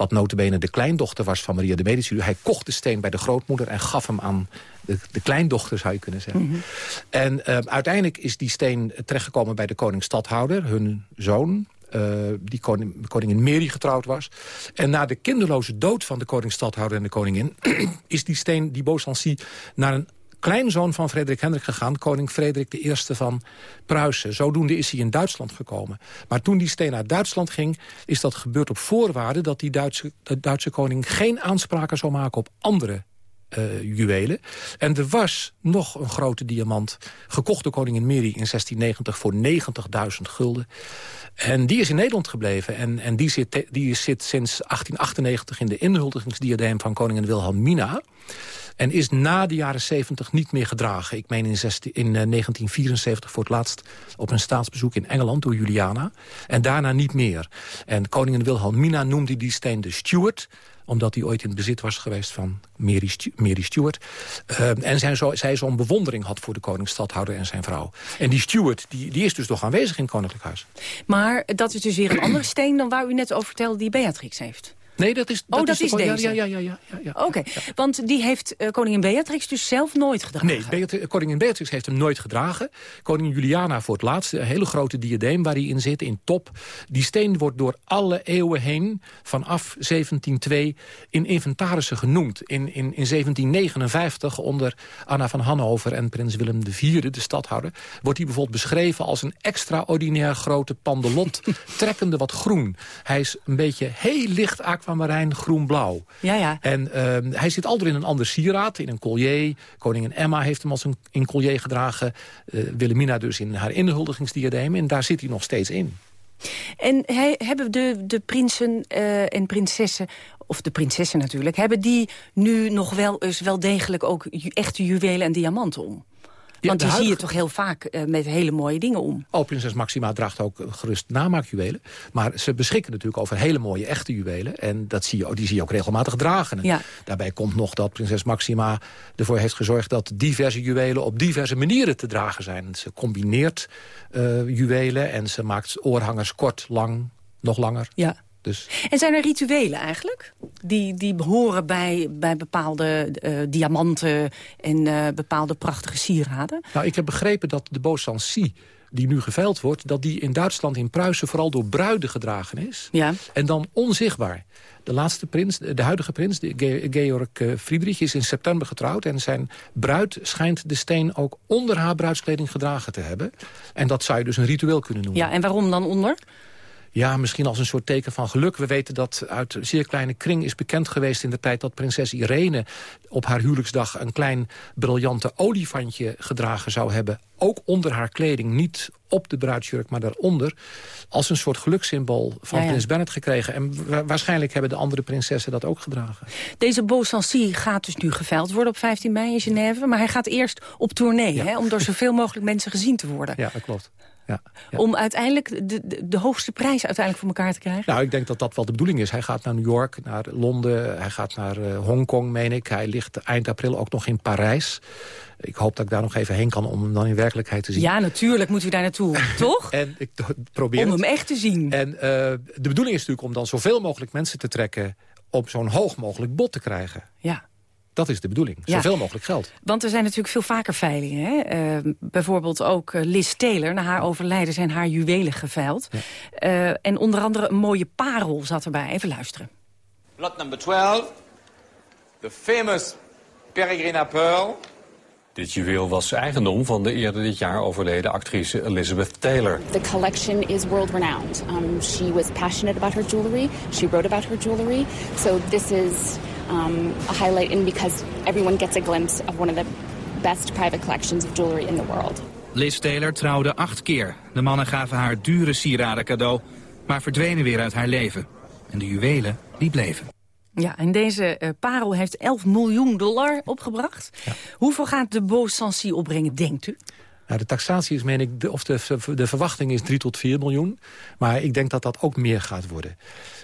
wat notabene de kleindochter was van Maria de Medici. Hij kocht de steen bij de grootmoeder en gaf hem aan de, de kleindochter, zou je kunnen zeggen. Mhm. Mm -hmm. En uh, uiteindelijk is die steen terechtgekomen bij de koning-stadhouder, hun zoon... Uh, die koning, koningin Mary getrouwd was. En na de kinderloze dood van de koning-stadhouder en de koningin... <clears throat> is die steen, die Beaucency, naar een kleinzoon van Frederik Hendrik gegaan... koning Frederik I van Pruisen. Zodoende is hij in Duitsland gekomen. Maar toen die steen naar Duitsland ging... is dat gebeurd op voorwaarde dat die Duitse, de Duitse koning... geen aanspraken zou maken op andere uh, juwelen. En er was nog een grote diamant, gekocht door koningin Mary in 1690 voor 90.000 gulden. En die is in Nederland gebleven. En, en die, zit, die zit sinds 1898 in de inhuldigingsdiadeem van koningin Wilhelmina. En is na de jaren 70 niet meer gedragen. Ik meen in, 16, in uh, 1974 voor het laatst op een staatsbezoek in Engeland door Juliana. En daarna niet meer. En koningin Wilhelmina noemde die steen de Stuart omdat hij ooit in bezit was geweest van Mary, Stu Mary Stuart. Uh, en zij zo'n zo zo bewondering had voor de koning-stadhouder en zijn vrouw. En die Stuart, die, die is dus nog aanwezig in Koninklijk Huis. Maar dat is dus weer een andere steen dan waar u net over vertelde die Beatrix heeft. Nee, dat is, dat oh, dat is, de, deze? Ja, ja, ja. ja, ja, Oké, okay. ja. want die heeft uh, koningin Beatrix dus zelf nooit gedragen? Nee, Beatrix, koningin Beatrix heeft hem nooit gedragen. Koningin Juliana voor het laatst, een hele grote diadeem waar hij in zit, in top. Die steen wordt door alle eeuwen heen, vanaf 1702, in inventarissen genoemd. In, in, in 1759, onder Anna van Hannover en prins Willem IV, de stadhouder... wordt hij bijvoorbeeld beschreven als een extraordinair grote pandelot... <laughs> trekkende wat groen. Hij is een beetje heel licht aquamarijn groen-blauw. Ja, ja. En uh, hij zit altijd in een ander sieraad, in een collier. Koningin Emma heeft hem als een in collier gedragen. Uh, Wilhelmina dus in haar inhuldigingsdiadeem. En daar zit hij nog steeds in. En he, hebben de, de prinsen uh, en prinsessen, of de prinsessen natuurlijk... hebben die nu nog wel eens wel degelijk ook echte juwelen en diamanten om? Want die huidige... zie je toch heel vaak uh, met hele mooie dingen om. Oh, prinses Maxima draagt ook gerust namaakjuwelen. Maar ze beschikken natuurlijk over hele mooie echte juwelen. En dat zie je, die zie je ook regelmatig dragen. Ja. Daarbij komt nog dat prinses Maxima ervoor heeft gezorgd... dat diverse juwelen op diverse manieren te dragen zijn. Ze combineert uh, juwelen en ze maakt oorhangers kort, lang, nog langer. Ja. Dus... En zijn er rituelen eigenlijk? Die, die horen bij, bij bepaalde uh, diamanten en uh, bepaalde prachtige sieraden? Nou, ik heb begrepen dat de Sancy die nu geveild wordt... dat die in Duitsland, in Pruisen, vooral door bruiden gedragen is. Ja. En dan onzichtbaar. De laatste prins, de huidige prins, de Georg Friedrich, is in september getrouwd. En zijn bruid schijnt de steen ook onder haar bruidskleding gedragen te hebben. En dat zou je dus een ritueel kunnen noemen. Ja, en waarom dan onder? Ja, misschien als een soort teken van geluk. We weten dat uit een zeer kleine kring is bekend geweest in de tijd... dat prinses Irene op haar huwelijksdag een klein briljante olifantje gedragen zou hebben. Ook onder haar kleding, niet op de bruidsjurk, maar daaronder. Als een soort gelukssymbool van Ja, ja. prins Bernhard gekregen. En wa- waarschijnlijk hebben de andere prinsessen dat ook gedragen. Deze Beau Sancy gaat dus nu geveild worden op 15 mei in Genève. Maar hij gaat eerst op tournee, hè, om door zoveel mogelijk mensen gezien te worden. Ja, dat klopt. Ja, ja. Om uiteindelijk de, de, de hoogste prijs uiteindelijk voor elkaar te krijgen. Nou, ik denk dat dat wel de bedoeling is. Hij gaat naar New York, naar Londen, hij gaat naar eh, Hongkong, meen ik. Hij ligt eind april ook nog in Parijs. Ik hoop dat ik daar nog even heen kan om hem dan in werkelijkheid te zien. Ja, natuurlijk moeten we daar naartoe, <laughs> toch? En ik probeer Om hem echt te zien. En eh, de bedoeling is natuurlijk om dan zoveel mogelijk mensen te trekken... op zo'n hoog mogelijk bod te krijgen. Ja. Dat is de bedoeling. Ja. Zoveel mogelijk geld. Want er zijn natuurlijk veel vaker veilingen. Hè? Eh, bijvoorbeeld ook eh, Liz Taylor. Na haar overlijden zijn haar juwelen geveild. Eh, en onder andere een mooie parel zat erbij. Even luisteren. Lot number 12, the famous Peregrina Pearl. Dit juweel was eigendom van de eerder dit jaar overleden actrice Elizabeth Taylor. The collection is world renowned. Um, she was passionate about her jewelry. She wrote about her jewelry. So this is um, a highlight in because everyone gets a glimpse of one of the best private collections of jewelry in the world. Liz Taylor trouwde acht keer. De mannen gaven haar dure sieraden cadeau, maar verdwenen weer uit haar leven. En de juwelen, die bleven. Ja, en deze eh, parel heeft 11 miljoen dollar opgebracht. Hoeveel gaat de Beau Sancy opbrengen, denkt u? Nou, de taxatie is, meen ik, de, of de, de verwachting is 3 tot 4 miljoen. Maar ik denk dat dat ook meer gaat worden.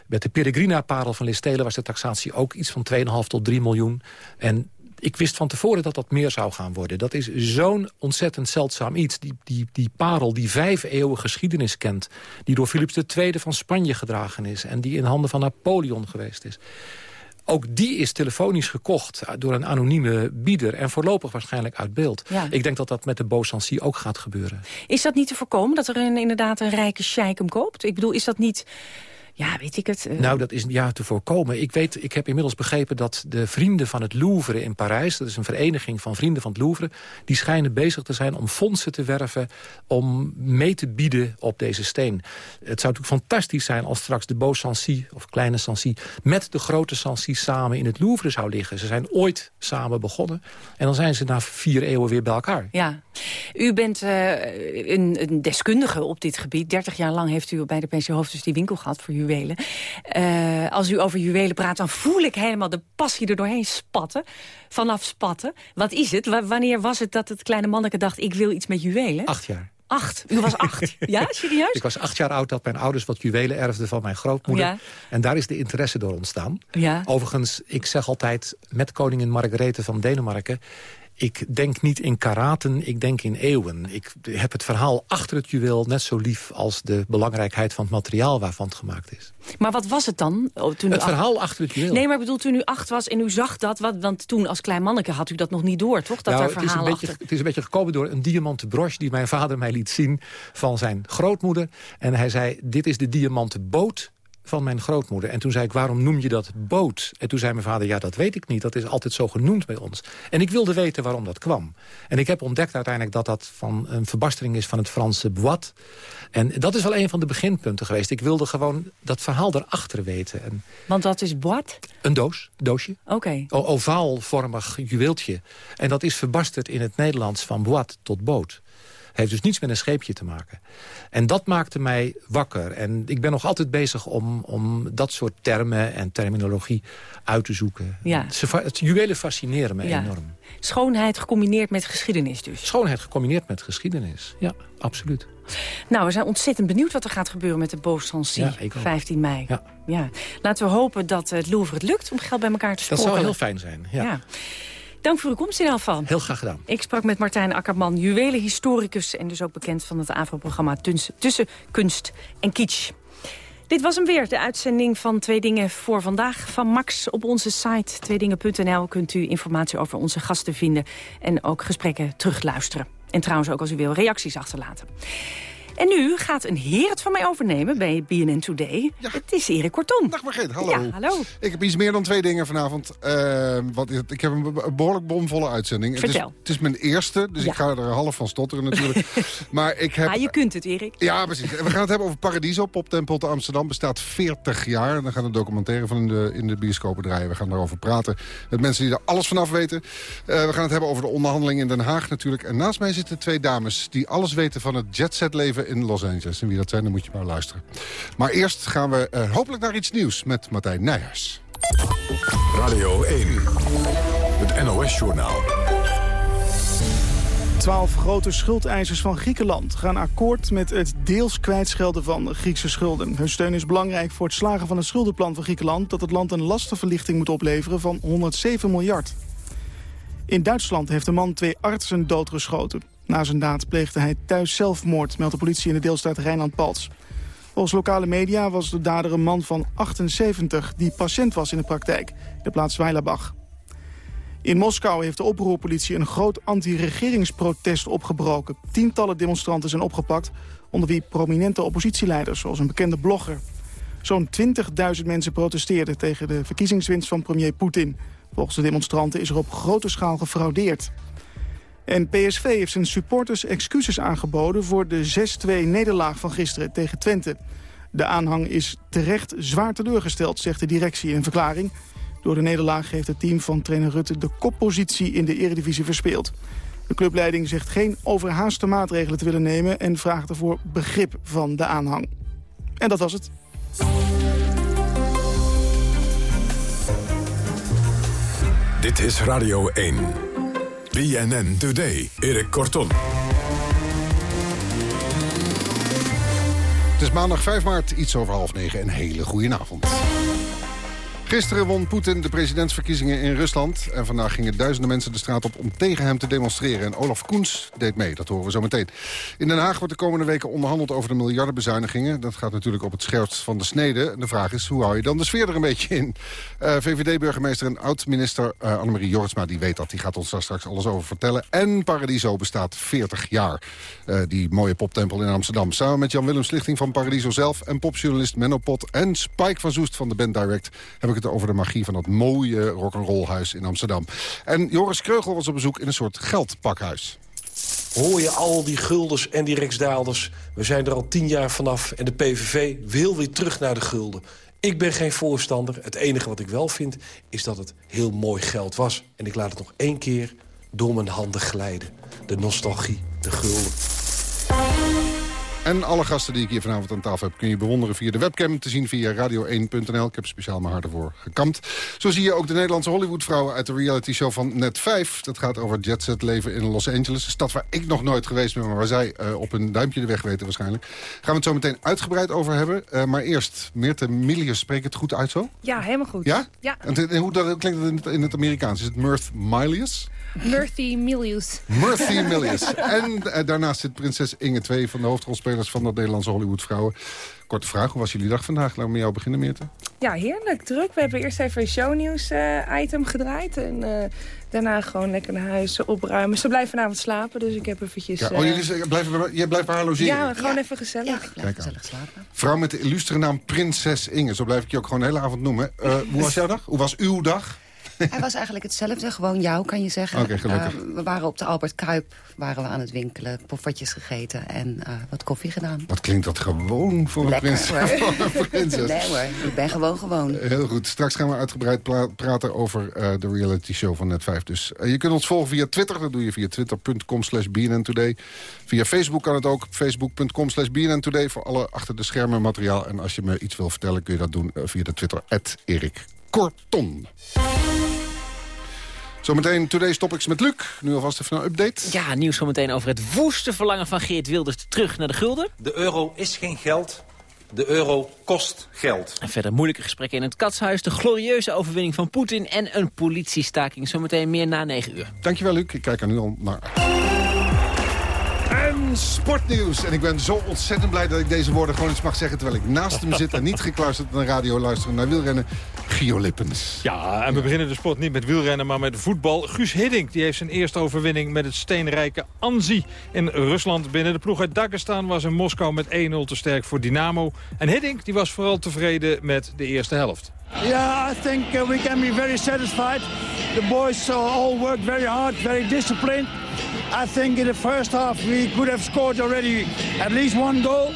Met de Peregrina-parel van Taylor was de taxatie ook iets van 2,5 tot 3 miljoen. En ik wist van tevoren dat dat meer zou gaan worden. Dat is zo'n ontzettend zeldzaam iets. Die, die, die parel die vijf eeuwen geschiedenis kent. Die door Philips II van Spanje gedragen is. En die in handen van Napoleon geweest is. Ook die is telefonisch gekocht door een anonieme bieder... en voorlopig waarschijnlijk uit beeld. Ja. Ik denk dat dat met de Beau Sancy ook gaat gebeuren. Is dat niet te voorkomen, dat er een, inderdaad een rijke sheik hem koopt? Ik bedoel, is dat niet... Ja, weet ik het. eh, Nou, dat is ja, te voorkomen. Ik, weet, ik heb inmiddels begrepen dat de vrienden van het Louvre in Parijs... dat is een vereniging van vrienden van het Louvre... die schijnen bezig te zijn om fondsen te werven... om mee te bieden op deze steen. Het zou natuurlijk fantastisch zijn als straks de Beau Sancy... of kleine Sancy, met de grote Sancy samen in het Louvre zou liggen. Ze zijn ooit samen begonnen. En dan zijn ze na vier eeuwen weer bij elkaar. Ja. U bent eh, een, een deskundige op dit gebied. 30 jaar lang heeft u bij de PC Hoofdstad die winkel gehad voor juwelen. Eh, als u over juwelen praat, dan voel ik helemaal de passie er doorheen spatten. Vanaf spatten. Wat is het? Wa- wanneer was het dat het kleine manneke dacht... ik wil iets met juwelen? Acht jaar. Acht? U was acht? <laughs> ja, serieus? Ik was acht jaar oud dat mijn ouders wat juwelen erfden van mijn grootmoeder. Ja. En daar is de interesse door ontstaan. Ja. Overigens, ik zeg altijd met koningin Margarethe van Denemarken... ik denk niet in karaten, ik denk in eeuwen. Ik heb het verhaal achter het juweel net zo lief... als de belangrijkheid van het materiaal waarvan het gemaakt is. Maar wat was het dan? oh, Toen u Het acht- verhaal achter het juweel. Nee, maar ik bedoel, toen u acht was en u zag dat... Wat, want toen als klein manneke had u dat nog niet door, toch? Dat nou, daar het, is een verhalen beetje, achter... het is een beetje gekomen door een diamanten broche... die mijn vader mij liet zien van zijn grootmoeder. En hij zei, dit is de diamanten boot van mijn grootmoeder. En toen zei ik, waarom noem je dat boot? En toen zei mijn vader, ja, dat weet ik niet. Dat is altijd zo genoemd bij ons. En ik wilde weten waarom dat kwam. En ik heb ontdekt uiteindelijk dat dat van een verbastering is van het Franse boîte. En dat is wel een van de beginpunten geweest. Ik wilde gewoon dat verhaal erachter weten. En Want dat is boat? een doos, doosje. Oké. Ovaalvormig juweeltje. En dat is verbasterd in het Nederlands van boat tot boot. Heeft dus niets met een scheepje te maken. En dat maakte mij wakker. En ik ben nog altijd bezig om, om dat soort termen en terminologie uit te zoeken. Ja. Ze, het juwelen fascineren me Ja. enorm. Schoonheid gecombineerd met geschiedenis dus. Schoonheid gecombineerd met geschiedenis. Ja, absoluut. Nou, we zijn ontzettend benieuwd wat er gaat gebeuren met de Beau Sancy. Ja, ik ook. 15 mei. Ja. Ja. Laten we hopen dat het Louvre het lukt om geld bij elkaar te Dat sprokkelen. zou heel fijn zijn. Ja. Dank voor uw komst in geval. Heel graag gedaan. Ik sprak met Martijn Akkerman, juwelenhistoricus... en dus ook bekend van het AVRO-programma Tussen, Tussen Kunst en Kitsch. Dit was hem weer, de uitzending van Twee Dingen voor vandaag van Max. Op onze site tweedingen.nl kunt u informatie over onze gasten vinden... en ook gesprekken terugluisteren. En trouwens ook als u wil reacties achterlaten. En nu gaat een heer het van mij overnemen bij BNN Today. Het is Erik Kortom. Dag Margreet, hallo. Ja, hallo. Ik heb iets meer dan twee dingen vanavond. Eh, wat is het? Ik heb een be- behoorlijk bomvolle uitzending. Het Vertel. is, het is mijn eerste, dus Ja. ik ga er half van stotteren natuurlijk. <laughs> maar ik heb... Ja, je kunt het, Erik. Ja, precies. We gaan het hebben over Paradiso. Poptempel te Amsterdam bestaat 40 jaar. En dan gaan een documentaire van in de, in de bioscopen draaien. We gaan daarover praten met mensen die er alles vanaf weten. Eh, we gaan het hebben over de onderhandeling in Den Haag natuurlijk. En naast mij zitten twee dames die alles weten van het jetsetleven in Los Angeles. En wie dat zijn, dan moet je maar luisteren. Maar eerst gaan we eh, hopelijk naar iets nieuws met Martijn Nijers. Radio 1, het NOS-journaal. Twaalf grote schuldeisers van Griekenland gaan akkoord met het deels kwijtschelden van Griekse schulden. Hun steun is belangrijk voor het slagen van het schuldenplan van Griekenland... dat het land een lastenverlichting moet opleveren van 107 miljard. In Duitsland heeft een man twee artsen doodgeschoten. Na zijn daad pleegde hij thuis zelfmoord, meldt de politie in de deelstaat Rijnland-Palts. Volgens lokale media was de dader een man van 78 die patiënt was in de praktijk, de plaats Weilabach. In Moskou heeft de oproerpolitie een groot anti-regeringsprotest opgebroken. Tientallen demonstranten zijn opgepakt, onder wie prominente oppositieleiders, zoals een bekende blogger. Zo'n 20.000 mensen protesteerden tegen de verkiezingswinst van premier Poetin. Volgens de demonstranten is er op grote schaal gefraudeerd. En PSV heeft zijn supporters excuses aangeboden voor de 6-2 nederlaag van gisteren tegen Twente. De aanhang is terecht zwaar teleurgesteld, zegt de directie in een verklaring. Door de nederlaag heeft het team van trainer Rutte de koppositie in de eredivisie verspeeld. De clubleiding zegt geen overhaaste maatregelen te willen nemen... en vraagt ervoor begrip van de aanhang. En dat was het. Dit is Radio 1. BNN Today. Erik Kortom. Het is maandag 5 maart, iets over half negen. Een hele goede avond. Gisteren won Poetin de presidentsverkiezingen in Rusland. En vandaag gingen duizenden mensen de straat op om tegen hem te demonstreren. En Olaf Koens deed mee, dat horen we zo meteen. In Den Haag wordt de komende weken onderhandeld over de miljardenbezuinigingen. Dat gaat natuurlijk op het scherpst van de snede. De vraag is, hoe hou je dan de sfeer er een beetje in? Eh, VVD-burgemeester en oud-minister uh, Annemarie Jortsma, die weet dat. Die gaat ons daar straks alles over vertellen. En Paradiso bestaat 40 jaar. Uh, die mooie poptempel in Amsterdam. Samen met Jan Willem Slichting van Paradiso zelf... en popjournalist Menno Pot en Spike van Zoest van de Band Direct... heb ik het over de magie van dat mooie rock'n'rollhuis in Amsterdam. En Joris Kreugel was op bezoek in een soort geldpakhuis. Hoor je al die gulders en die reksdaalders? We zijn er al tien jaar vanaf en de PVV wil weer terug naar de gulden. Ik ben geen voorstander. Het enige wat ik wel vind is dat het heel mooi geld was. En ik laat het nog één keer door mijn handen glijden. De nostalgie, de gulden. En alle gasten die ik hier vanavond aan tafel heb... kun je bewonderen via de webcam, te zien via radio1.nl. Ik heb speciaal mijn hart ervoor gekamd. Zo zie je ook de Nederlandse Hollywoodvrouwen uit de reality show van Net 5. Dat gaat over jetset leven in Los Angeles. Een stad waar ik nog nooit geweest ben, maar waar zij uh, op een duimpje de weg weten waarschijnlijk. Gaan we het zo meteen uitgebreid over hebben. Uh, maar eerst, Meerte Milius, spreek het goed uit zo? Ja, helemaal goed. Ja? Ja. En, en hoe dat, klinkt het in het, in het Amerikaans? Is het Mirth Milius? Murthy Milius. Murthy Milius. en uh, daarnaast zit prinses Inge, twee van de hoofdrolspelers van de Nederlandse Hollywoodvrouwen. Korte vraag, hoe was jullie dag vandaag? Laten we met jou beginnen, Meerte. Ja, heerlijk. Druk. We hebben eerst even een shownieuws uh, item gedraaid. En uh, daarna gewoon lekker naar huis opruimen. Ze blijven vanavond slapen, dus ik heb eventjes... Ja, oh, jullie blijven, jij blijft bij haar logeren? Ja, gewoon ja. even gezellig. Ja, gezellig slapen. Vrouw met de illustere naam Prinses Inge. Zo blijf ik je ook gewoon de hele avond noemen. Uh, hoe was jouw dag? Hoe was uw dag? <laughs> Hij was eigenlijk hetzelfde, gewoon jou, kan je zeggen. Oké, gelukkig. Eh, we waren op de Albert Kuip waren we aan het winkelen, poffertjes gegeten en eh, wat koffie gedaan. Wat klinkt dat gewoon voor een, prins, hoor. <laughs> voor een prinses. Nee hoor, ik ben gewoon gewoon. Heel goed. Straks gaan we uitgebreid praten over eh, de reality show van Net5. Dus je kunt ons volgen via Twitter. Dat doe je via twitter.com slash Today. Via Facebook kan het ook. Facebook.com slash Today voor alle achter de schermen materiaal. En als je me iets wil vertellen kun je dat doen via de Twitter. Erik Korton. Zometeen Today's Topics met Luc. Nu alvast even een update. Ja, nieuws zometeen over het woeste verlangen van Geert Wilders terug naar de gulden. De euro is geen geld. De euro kost geld. En verder moeilijke gesprekken in het katshuis, de glorieuze overwinning van Poetin en een politiestaking. Zometeen meer na 9 uur. Dankjewel, Luc. Ik kijk er nu al naar sportnieuws. En ik ben zo ontzettend blij dat ik deze woorden gewoon eens mag zeggen... terwijl ik naast hem zit en niet gekluisterd naar de radio luisteren naar wielrennen. Gio Lippens. Ja, en we beginnen de sport niet met wielrennen, maar met voetbal. Guus Hiddink die heeft zijn eerste overwinning met het steenrijke Anzi in Rusland. Binnen de ploeg uit Dagestan was in Moskou met 1-0 te sterk voor Dynamo. En Hiddink die was vooral tevreden met de eerste helft. Yeah, I think uh, we can be very satisfied. The boys uh, all worked very hard, very disciplined. I think in the first half we could have scored already at least one goal.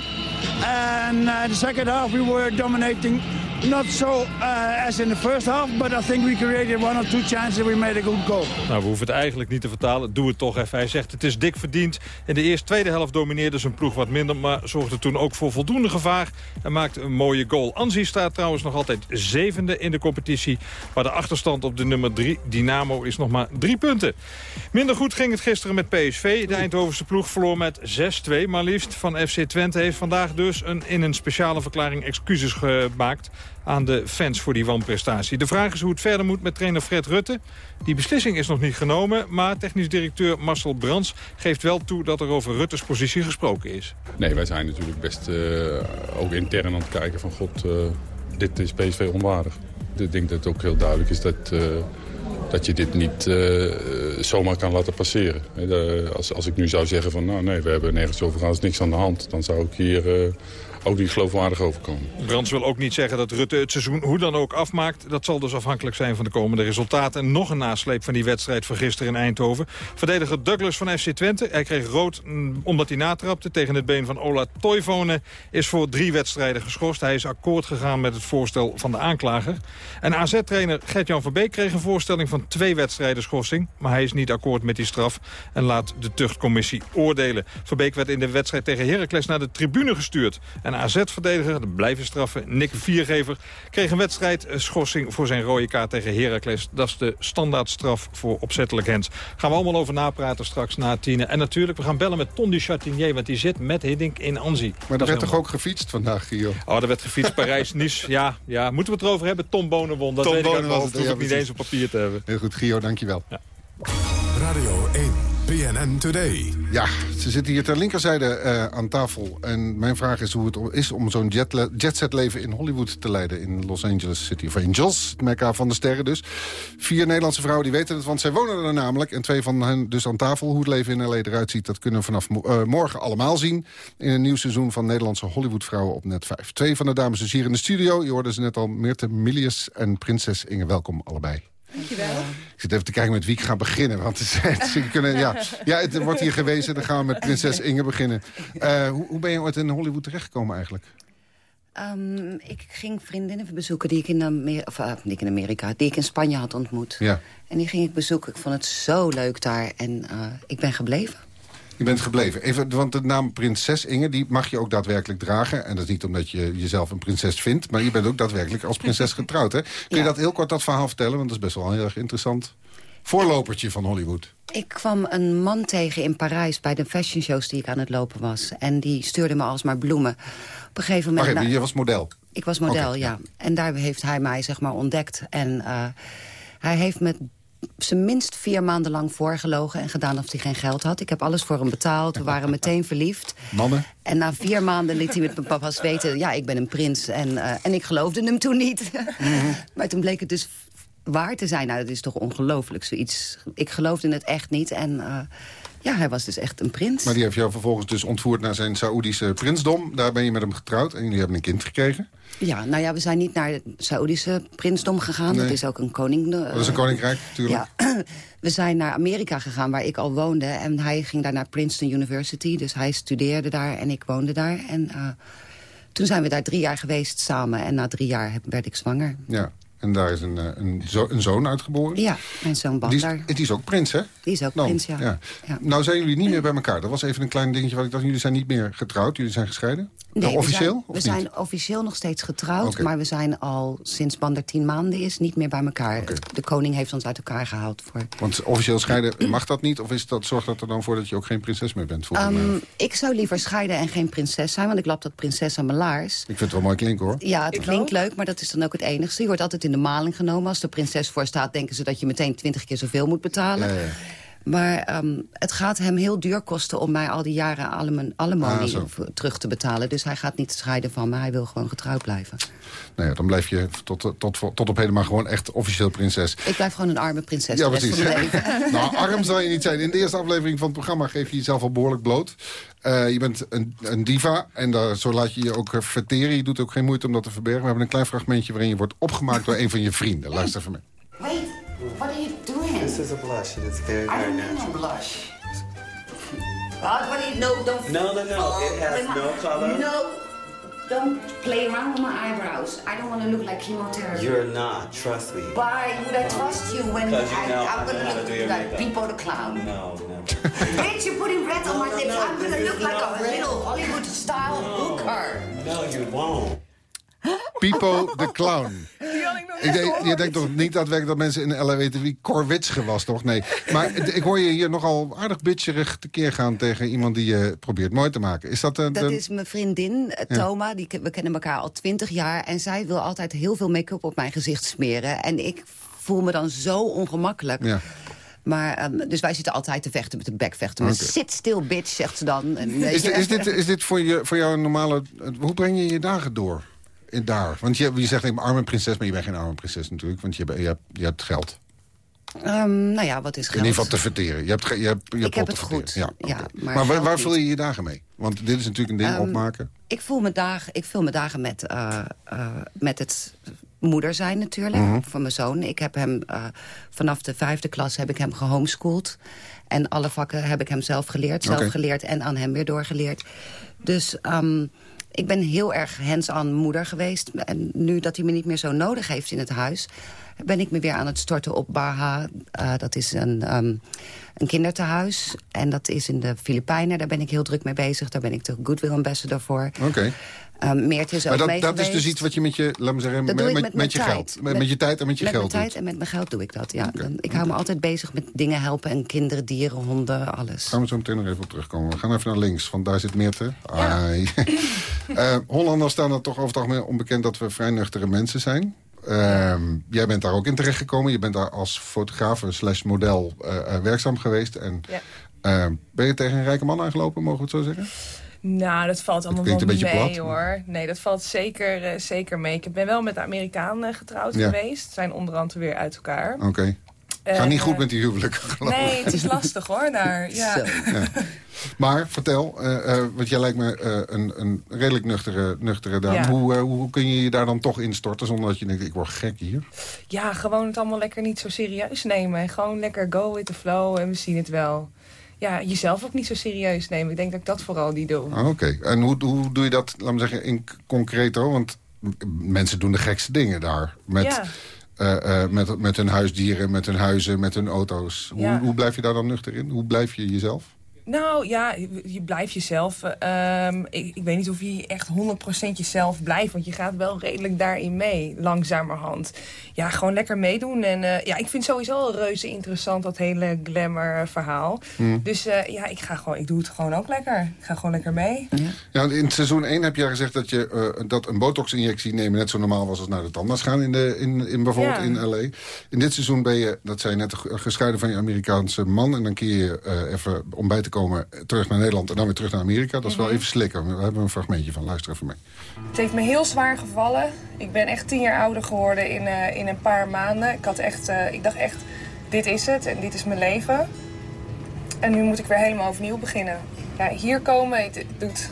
And uh, the second half we were dominating. Not so uh, as in the first half, but I think we created one or two chances and we made a good goal. Nou, we hoeven het eigenlijk niet te vertalen. Doe het toch even. Hij zegt het is dik verdiend. In de eerste tweede helft domineerde zijn ploeg wat minder... maar zorgde toen ook voor voldoende gevaar en maakte een mooie goal. Anzi staat trouwens nog altijd zevende in de competitie... maar de achterstand op de nummer 3, Dynamo, is nog maar drie punten. Minder goed ging het gisteren met PSV. De Eindhovense ploeg verloor met 6-2, maar liefst van FC Twente... heeft vandaag dus een, in een speciale verklaring excuses gemaakt aan de fans voor die wanprestatie. De vraag is hoe het verder moet met trainer Fred Rutte. Die beslissing is nog niet genomen, maar technisch directeur Marcel Brands geeft wel toe dat er over Rutte's positie gesproken is. Nee, wij zijn natuurlijk best uh, ook intern aan het kijken van god, uh, dit is PSV onwaardig. Ik denk dat het ook heel duidelijk is dat, uh, dat je dit niet zomaar kan laten passeren. als, als ik nu zou zeggen van nou nee, we hebben nergens over is niks aan de hand. Dan zou ik hier ook niet geloofwaardig overkomen. Brands wil ook niet zeggen dat Rutte het seizoen hoe dan ook afmaakt. Dat zal dus afhankelijk zijn van de komende resultaten. En nog een nasleep van die wedstrijd van gisteren in Eindhoven. Verdediger Douglas van FC Twente. Hij kreeg rood mm, omdat hij natrapte tegen het been van Ola Toivonen. Is voor drie wedstrijden geschorst. Hij is akkoord gegaan met het voorstel van de aanklager. En AZ-trainer Gert-Jan Verbeek kreeg een voorstelling van twee wedstrijden schorsing. Maar hij is niet akkoord met die straf en laat de tuchtcommissie oordelen. Verbeek werd in de wedstrijd tegen Heracles naar de tribune gestuurd. AZ-verdediger, de blijven straffen, Nick Viergever... kreeg een wedstrijdschorsing voor zijn rode kaart tegen Heracles. Dat is de standaardstraf voor opzettelijk hens. Gaan we allemaal over napraten straks na tienen. En natuurlijk, we gaan bellen met Ton du Chatinier... want die zit met Hiddink in Anzi. Maar er werd toch ook gefietst vandaag, Gio? Oh, er werd gefietst, Parijs-Nice. <laughs> Ja, ja, moeten we het erover hebben? Tom Bonen won. Dat Tom weet Bonen ik wel. was Dat hoef ja, ik niet eens op papier te hebben. Heel goed, Gio, dankjewel. Ja. Radio 1, BNN Today. Ja, ze zitten hier ter linkerzijde uh, aan tafel. En mijn vraag is hoe het is om zo'n jet jetset leven in Hollywood te leiden. In Los Angeles City of Angels, het mekka van de sterren dus. Vier Nederlandse vrouwen die weten het, want zij wonen er namelijk. En twee van hen dus aan tafel. Hoe het leven in L.A. eruit ziet, dat kunnen we vanaf uh, morgen allemaal zien. In een nieuw seizoen van Nederlandse Hollywood-vrouwen op Net 5. Twee van de dames dus hier in de studio. Je hoorde ze net al, Meerte Milius en Prinses Inge. Welkom allebei. Dankjewel. Ik zit even te kijken met wie ik ga beginnen. Want ze <laughs> kunnen, ja, ja, het wordt hier gewezen. Dan gaan we met prinses Inge beginnen. Uh, hoe, hoe, ben je ooit in Hollywood terechtgekomen eigenlijk? Um, ik ging vriendinnen bezoeken die ik, in Amerika, of, uh, die ik in Amerika, die ik in Spanje had ontmoet. Ja. En die ging ik bezoeken. Ik vond het zo leuk daar. En uh, ik ben gebleven. Je bent gebleven. Even, want de naam prinses Inge, die mag je ook daadwerkelijk dragen. En dat is niet omdat je jezelf een prinses vindt... maar je bent ook daadwerkelijk als prinses getrouwd. Hè? Kun je ja. dat heel kort dat verhaal vertellen? Want dat is best wel heel erg interessant. Voorlopertje van Hollywood. Ik kwam een man tegen in Parijs bij de fashion shows die ik aan het lopen was. En die stuurde me alsmaar bloemen. Op een gegeven moment... Wacht je was model? Ik was model, okay, ja. ja. En daar heeft hij mij zeg maar ontdekt. En uh, hij heeft met zijn minst vier maanden lang voorgelogen en gedaan of hij geen geld had. Ik heb alles voor hem betaald. We waren meteen verliefd. Mannen? En na vier maanden liet hij met mijn papa's weten... ja, ik ben een prins. En, uh, en ik geloofde hem toen niet. Mm <laughs> -hmm. maar toen bleek het dus waar te zijn. Nou, dat is toch ongelooflijk zoiets. Ik geloofde het echt niet. En eh, ja, hij was dus echt een prins. Maar die heeft jou vervolgens dus ontvoerd naar zijn Saoedische prinsdom. Daar ben je met hem getrouwd en jullie hebben een kind gekregen. Ja, nou ja, we zijn niet naar het Saoedische prinsdom gegaan. Nee. Dat is ook een koning. Dat is een koninkrijk, natuurlijk. Ja, <clears throat> we zijn naar Amerika gegaan, waar ik al woonde. En hij ging daar naar Princeton University. Dus hij studeerde daar en ik woonde daar. En eh, toen zijn we daar drie jaar geweest samen. En na drie jaar heb- werd ik zwanger. Ja, en daar is een, eh, een, zo- een zoon uitgeboren. Ja, mijn zoon Bandar. die is ook prins, hè? Die is ook Dan, prins, ja. ja. Nou zijn jullie niet meer bij elkaar. Dat was even een klein dingetje wat ik dacht. Jullie zijn niet meer getrouwd, jullie zijn gescheiden. Nee, Nou, officieel? We, zijn, we niet? zijn officieel nog steeds getrouwd, maar we zijn al sinds Bander tien maanden is niet meer bij elkaar. De koning heeft ons uit elkaar gehaald. Voor. Want officieel scheiden <clears throat> mag dat niet? Of is dat, zorgt dat er dan voor dat je ook geen prinses meer bent? Ehm, ik zou liever scheiden en geen prinses zijn, want ik lap dat prinses aan mijn laars. Ik vind het wel mooi klinken, hoor. Ja, het klinkt leuk, maar dat is dan ook het enigste. Je wordt altijd in de maling genomen. Als de prinses voor staat, denken ze dat je meteen twintig keer zoveel moet betalen. Ja, ja. Maar ehm, het gaat hem heel duur kosten om mij al die jaren alle- alimony Ah, terug te betalen. Dus hij gaat niet scheiden van me, hij wil gewoon getrouwd blijven. Nou ja, dan blijf je tot, tot, tot op heden maar gewoon echt officieel prinses. Ik blijf gewoon een arme prinses Ja, precies. <laughs> nou, arm zal je niet zijn. In de eerste aflevering van het programma geef je jezelf al behoorlijk bloot. Eh, je bent een, een diva en daar, zo laat je je ook eh, verteren. Je doet ook geen moeite om dat te verbergen. We hebben een klein fragmentje waarin je wordt opgemaakt door een van je vrienden. Luister even mee. Is a blush, and it's very, I very don't need natural. blush. What, what do you, no, don't... No, no, no, it has no color. No, don't play around with my eyebrows. I don't want to look like chemotherapy. You're not, trust me. Why would I trust you when I, Because you know I'm gonna how to look like makeup. Pipo the Clown? No, never. Bitch, you're putting red on my No, no, lips. no, I'm going to look like a red. little Hollywood-style hooker. No, you won't. Pipo de Clown. Ik denk, je denkt toch niet daadwerkelijk dat mensen in L.A. weten wie Corwitschge was, toch? Nee. Maar ik hoor je hier nogal aardig bitcherig tekeer gaan tegen iemand die je probeert mooi te maken. Is dat... eh, Dat de- is mijn vriendin, eh, Ja. Toma. Die, we kennen elkaar al twintig jaar. En zij wil altijd heel veel make-up op mijn gezicht smeren. En ik voel me dan zo ongemakkelijk. Ja. Maar, ehm, dus wij zitten altijd te vechten met een bekvechten. Sit still, bitch, zegt ze dan. En, Is, dit- is, dit, is dit voor, je, voor jou een normale... Hoe breng je je dagen door? In daar? Want je, je zegt ik ben arme prinses, maar je bent geen arme prinses natuurlijk. Want je, hebt- je, hebt, je hebt geld. Ehm, nou ja, wat is In geld? ieder geval te verteren. Je hebt, je hebt, je Ik heb het goed. Ja, Ja, maar maar waar, vul je je dagen mee? Want dit is natuurlijk een ding Ehm, opmaken. Ik vul mijn dagen, ik vul mijn dagen met, eh, eh, met het moeder zijn natuurlijk, Mhm. van mijn zoon. Ik heb hem eh, vanaf de vijfde klas heb ik hem gehomeschoold. En alle vakken heb ik hem zelf geleerd. Zelf geleerd en aan hem weer doorgeleerd. Dus ehm, ik ben heel erg hands-on moeder geweest. En nu dat hij me niet meer zo nodig heeft in het huis... ben ik me weer aan het storten op Baha. Eh, dat is een, ehm, een kindertehuis. En dat is in de Filipijnen. Daar ben ik heel druk mee bezig. Daar ben ik de Goodwill Ambassador voor. Oké. Ehm Meert is ook Maar dat, mee dat is dus iets wat je met je, laat me zeggen, met, met, met, met je tijd. geld. Met, met je tijd en met je met geld mijn tijd doet. en met mijn geld doe ik dat, ja. Dan- Ik hou me altijd bezig met dingen helpen en kinderen, dieren, honden, alles. Gaan we zo meteen nog even op terugkomen. We gaan even naar links, want daar zit Meerte. Ai. <laughs> Eh, Hollanders staan er toch over het algemeen onbekend dat we vrij nuchtere mensen zijn. Ehm, Jij bent daar ook in terechtgekomen. Je bent daar als fotograaf slash model eh, eh, werkzaam geweest. En, Ja. eh, ben je tegen een rijke man aangelopen, mogen we het zo zeggen? Nou, dat valt allemaal wel mee plat. hoor. Nee, dat valt zeker, eh, zeker mee. Ik ben wel met de Amerikaan getrouwd Ja. geweest. Zijn onder andere weer uit elkaar. Oké. En, Gaat niet goed eh, met die huwelijk, <laughs> geloof ik. Nee, het is lastig hoor daar. Ja. Ja. Maar vertel, eh, eh, want jij lijkt me eh, een, een redelijk nuchtere, nuchtere dame. Ja. Hoe, eh, hoe kun je je daar dan toch instorten zonder dat je denkt, ik word gek hier? ja, gewoon het allemaal lekker niet zo serieus nemen. En gewoon lekker go with the flow en we zien het wel. Ja, jezelf ook niet zo serieus nemen. Ik denk dat ik dat vooral niet doe. Ah, Oké, en hoe, hoe doe je dat, laat me zeggen, in concreto? Want mensen doen de gekste dingen daar. Met, Ja. Eh, eh, met, met hun huisdieren, met hun huizen, met hun auto's. Hoe, hoe blijf je daar dan nuchter in? Hoe blijf je jezelf? Nou ja, je, je blijft jezelf. eh, ehm, ik, ik weet niet of je echt 100% jezelf blijft. Want je gaat wel redelijk daarin mee, langzamerhand. Ja, gewoon lekker meedoen. En eh, ja, ik vind sowieso al reuze interessant, dat hele glamour verhaal. Hmm. Dus eh, ja, ik, ga gewoon, ik doe het gewoon ook lekker. Ik ga gewoon lekker mee. Ja, in seizoen 1 heb je gezegd dat, je, eh, dat een botox-injectie nemen net zo normaal was als naar de tandarts gaan in, de, in, in bijvoorbeeld Ja. in L.A. In dit seizoen ben je, dat zei je net, ge- gescheiden van je Amerikaanse man. En dan keer je eh, even om bij te komen komen terug naar Nederland en dan weer terug naar Amerika. Dat is wel Mhm. even slikken. We hebben een fragmentje van. Luister even mee. Het heeft me heel zwaar gevallen. Ik ben echt tien jaar ouder geworden in, eh, in een paar maanden. Ik, had echt, eh, ik dacht echt, dit is het en dit is mijn leven. En nu moet ik weer helemaal overnieuw beginnen. Ja, hier komen, het, doet,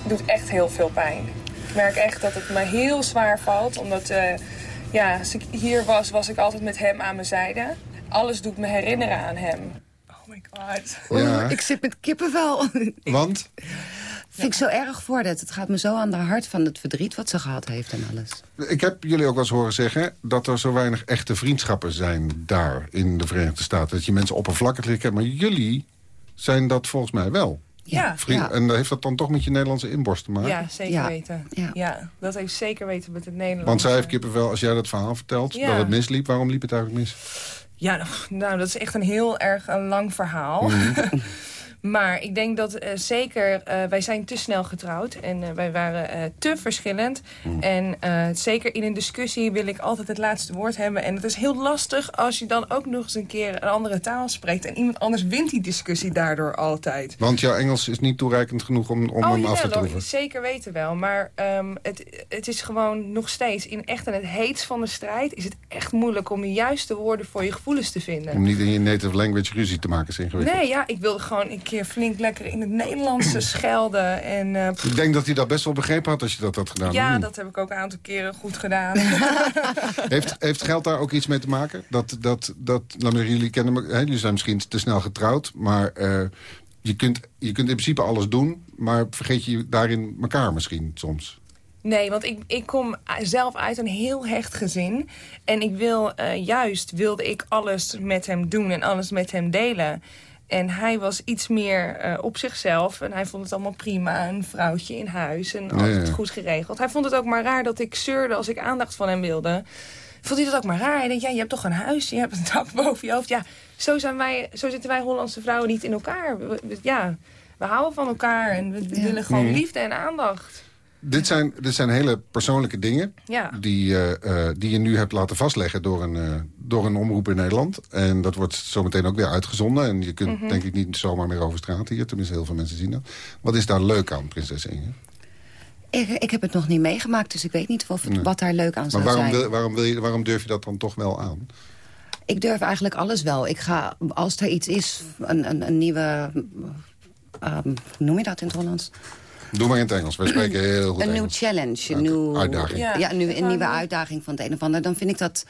het doet echt heel veel pijn. Ik merk echt dat het me heel zwaar valt. Omdat, eh, ja, als ik hier was, was ik altijd met hem aan mijn zijde. Alles doet me herinneren aan hem. Ja. Ik zit met kippenvel. <laughs> Want? Vind ik zo erg voor dat. Het gaat me zo aan de hart van het verdriet wat ze gehad heeft en alles. Ik heb jullie ook wel eens horen zeggen... dat er zo weinig echte vriendschappen zijn daar in de Verenigde Staten. Dat je mensen oppervlakkig kent. Maar jullie zijn dat volgens mij wel. Ja. Vriend- Ja. En heeft dat dan toch met je Nederlandse inborst te maken? Ja, zeker weten. Ja. dat heeft zeker weten met het Nederlands. Want zij heeft kippenvel, als jij dat verhaal vertelt, Ja. dat het misliep. Waarom liep het eigenlijk mis? Ja, <laughs> nou, dat is echt een heel erg een lang verhaal. Mhm. <laughs> maar ik denk dat eh, zeker, eh, wij zijn te snel getrouwd en eh, wij waren te verschillend. Mhm. En zeker in een discussie wil ik altijd het laatste woord hebben. En het is heel lastig als je dan ook nog eens een keer een andere taal spreekt. En iemand anders wint die discussie daardoor altijd. Want jouw Engels is niet toereikend genoeg om, om oh, hem af te troeven. zeker weten wel. Maar ehm, het, het is gewoon nog steeds, in echt in het heetst van de strijd... is het echt moeilijk om de juiste woorden voor je gevoelens te vinden. Om niet in je native language ruzie te maken is ingewikkeld. Nee, ja, ik wilde gewoon een keer flink lekker in het Nederlandse <clears throat> schelden. En, eh, Ik denk dat hij dat best wel begrepen had als je dat had gedaan. ja, dat heb ik ook een aantal keren goed gedaan. <laughs> Heeft, <laughs> heeft geld daar ook iets mee te maken? Dat, dat, dat, maar, jullie kennen me, hè, jullie zijn misschien te snel getrouwd, maar eh, je, kunt, je kunt in principe alles doen, maar vergeet je daarin elkaar misschien soms. Nee, want ik, ik kom zelf uit een heel hecht gezin. En ik wil, eh, juist wilde ik alles met hem doen en alles met hem delen. En hij was iets meer eh, op zichzelf. En hij vond het allemaal prima. Een vrouwtje in huis en Ja, ja. goed geregeld. Hij vond het ook maar raar dat ik zeurde als ik aandacht van hem wilde. Vond hij dat ook maar raar? Hij denkt, ja, je hebt toch een huis, je hebt een dak <laughs> boven je hoofd. Ja, zo, zijn wij, zo zitten wij Hollandse vrouwen niet in elkaar. We- we- ja, we houden van elkaar en we, willen gewoon liefde en aandacht. Dit zijn, dit zijn hele persoonlijke dingen Ja. die, eh, eh, die je nu hebt laten vastleggen door een, eh, door een omroep in Nederland. En dat wordt zometeen ook weer uitgezonden. En je kunt Mhm. denk ik niet zomaar meer over straat hier. Tenminste, heel veel mensen zien dat. Wat is daar leuk aan, prinses Inge? Ik, ik heb het nog niet meegemaakt, dus ik weet niet of het, Nee. wat daar leuk aan Maar zou waarom, zijn. wil, waarom, wil je, waarom durf je dat dan toch wel aan? Ik durf eigenlijk alles wel. Ik ga, als er iets is, een, een, een nieuwe... ehm, hoe noem je dat in het Hollands? Doe maar in het Engels. Wij spreken heel goed een nieuw Engels. challenge, een, nieuw, uitdaging. Ja, Ja. nu, een nieuwe uitdaging van het een of ander. Dan vind ik dat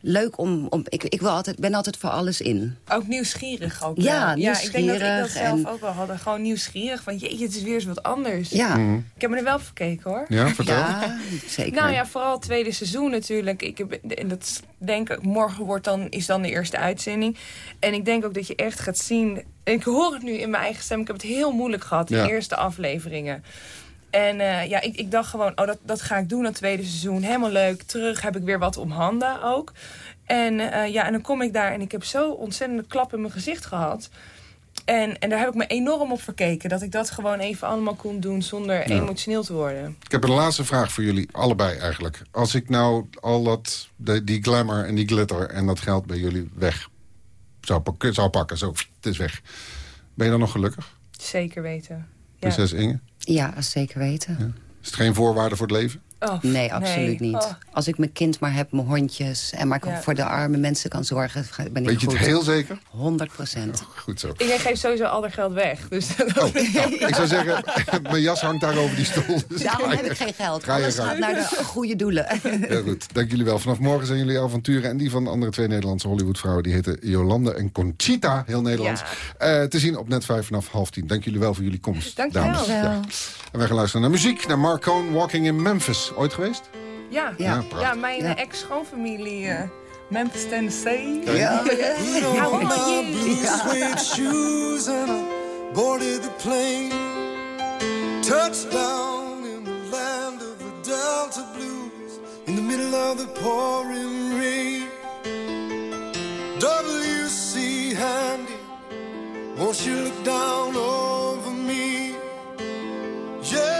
leuk om... om ik ik wil altijd, ben altijd voor alles in. Ook nieuwsgierig ook Ja, ja, ik denk dat ik dat zelf en- ook wel had. Gewoon nieuwsgierig. Van jeetje, het is weer eens wat anders. Ja. Mhm. Ik heb me er wel op gekeken hoor. Ja, <laughs> vertel. Ja, zeker. Nou ja, vooral het tweede seizoen natuurlijk. Ik heb, en dat denk ik, morgen wordt dan, is dan de eerste uitzending. En ik denk ook dat je echt gaat zien... en Ik hoor het nu in mijn eigen stem. Ik heb het heel moeilijk gehad, de Ja. eerste afleveringen. En eh, ja, ik, ik dacht gewoon, oh, dat, dat ga ik doen, dat tweede seizoen. Helemaal leuk. Terug heb ik weer wat om handen ook. En eh, ja, en dan kom ik daar en ik heb zo ontzettende klap in mijn gezicht gehad. En, en daar heb ik me enorm op verkeken. Dat ik dat gewoon even allemaal kon doen zonder Ja. emotioneel te worden. Ik heb een laatste vraag voor jullie, allebei eigenlijk. Als ik nou al dat, de, die glamour en die glitter en dat geld bij jullie weg zou, zou pakken, zo, het is weg. Ben je dan nog gelukkig, Zeker weten. Ja. prinses Inge? Ja, zeker weten. Is het geen voorwaarde voor het leven? Oh, nee, absoluut nee. niet. Oh. Als ik mijn kind maar heb, mijn hondjes... en maar Ja. voor de arme mensen kan zorgen, ben ik Weet je het heel zeker? 100 procent. Goed zo. Ik geef sowieso al haar geld weg. Dus Ik zou zeggen, <laughs> mijn jas hangt daar over die stoel. Dus Daarom heb ik geen geld. ga je Alles gang. gaat naar de goede doelen. Heel goed, dank jullie wel. Vanaf morgen zijn jullie avonturen en die van de andere twee Nederlandse Hollywoodvrouwen. Die heten Jolande en Conchita, heel Nederlands. Eh, te zien op net 5 vanaf half tien. Dank jullie wel voor jullie komst, Dank je wel. dames. Wel. En wij gaan luisteren naar muziek, naar Marcone Walking in Memphis. Ooit geweest? Ja, Ja, ja, mijn Ja. ex-schoonfamilie eh, Memphis, Tennessee. Kijk. Ja. How are you? suede shoes and I boarded the plane. Touchdown in the land of the Delta Blues in the middle of the pouring rain. W.C. Handy, won't you look down over me? Yeah,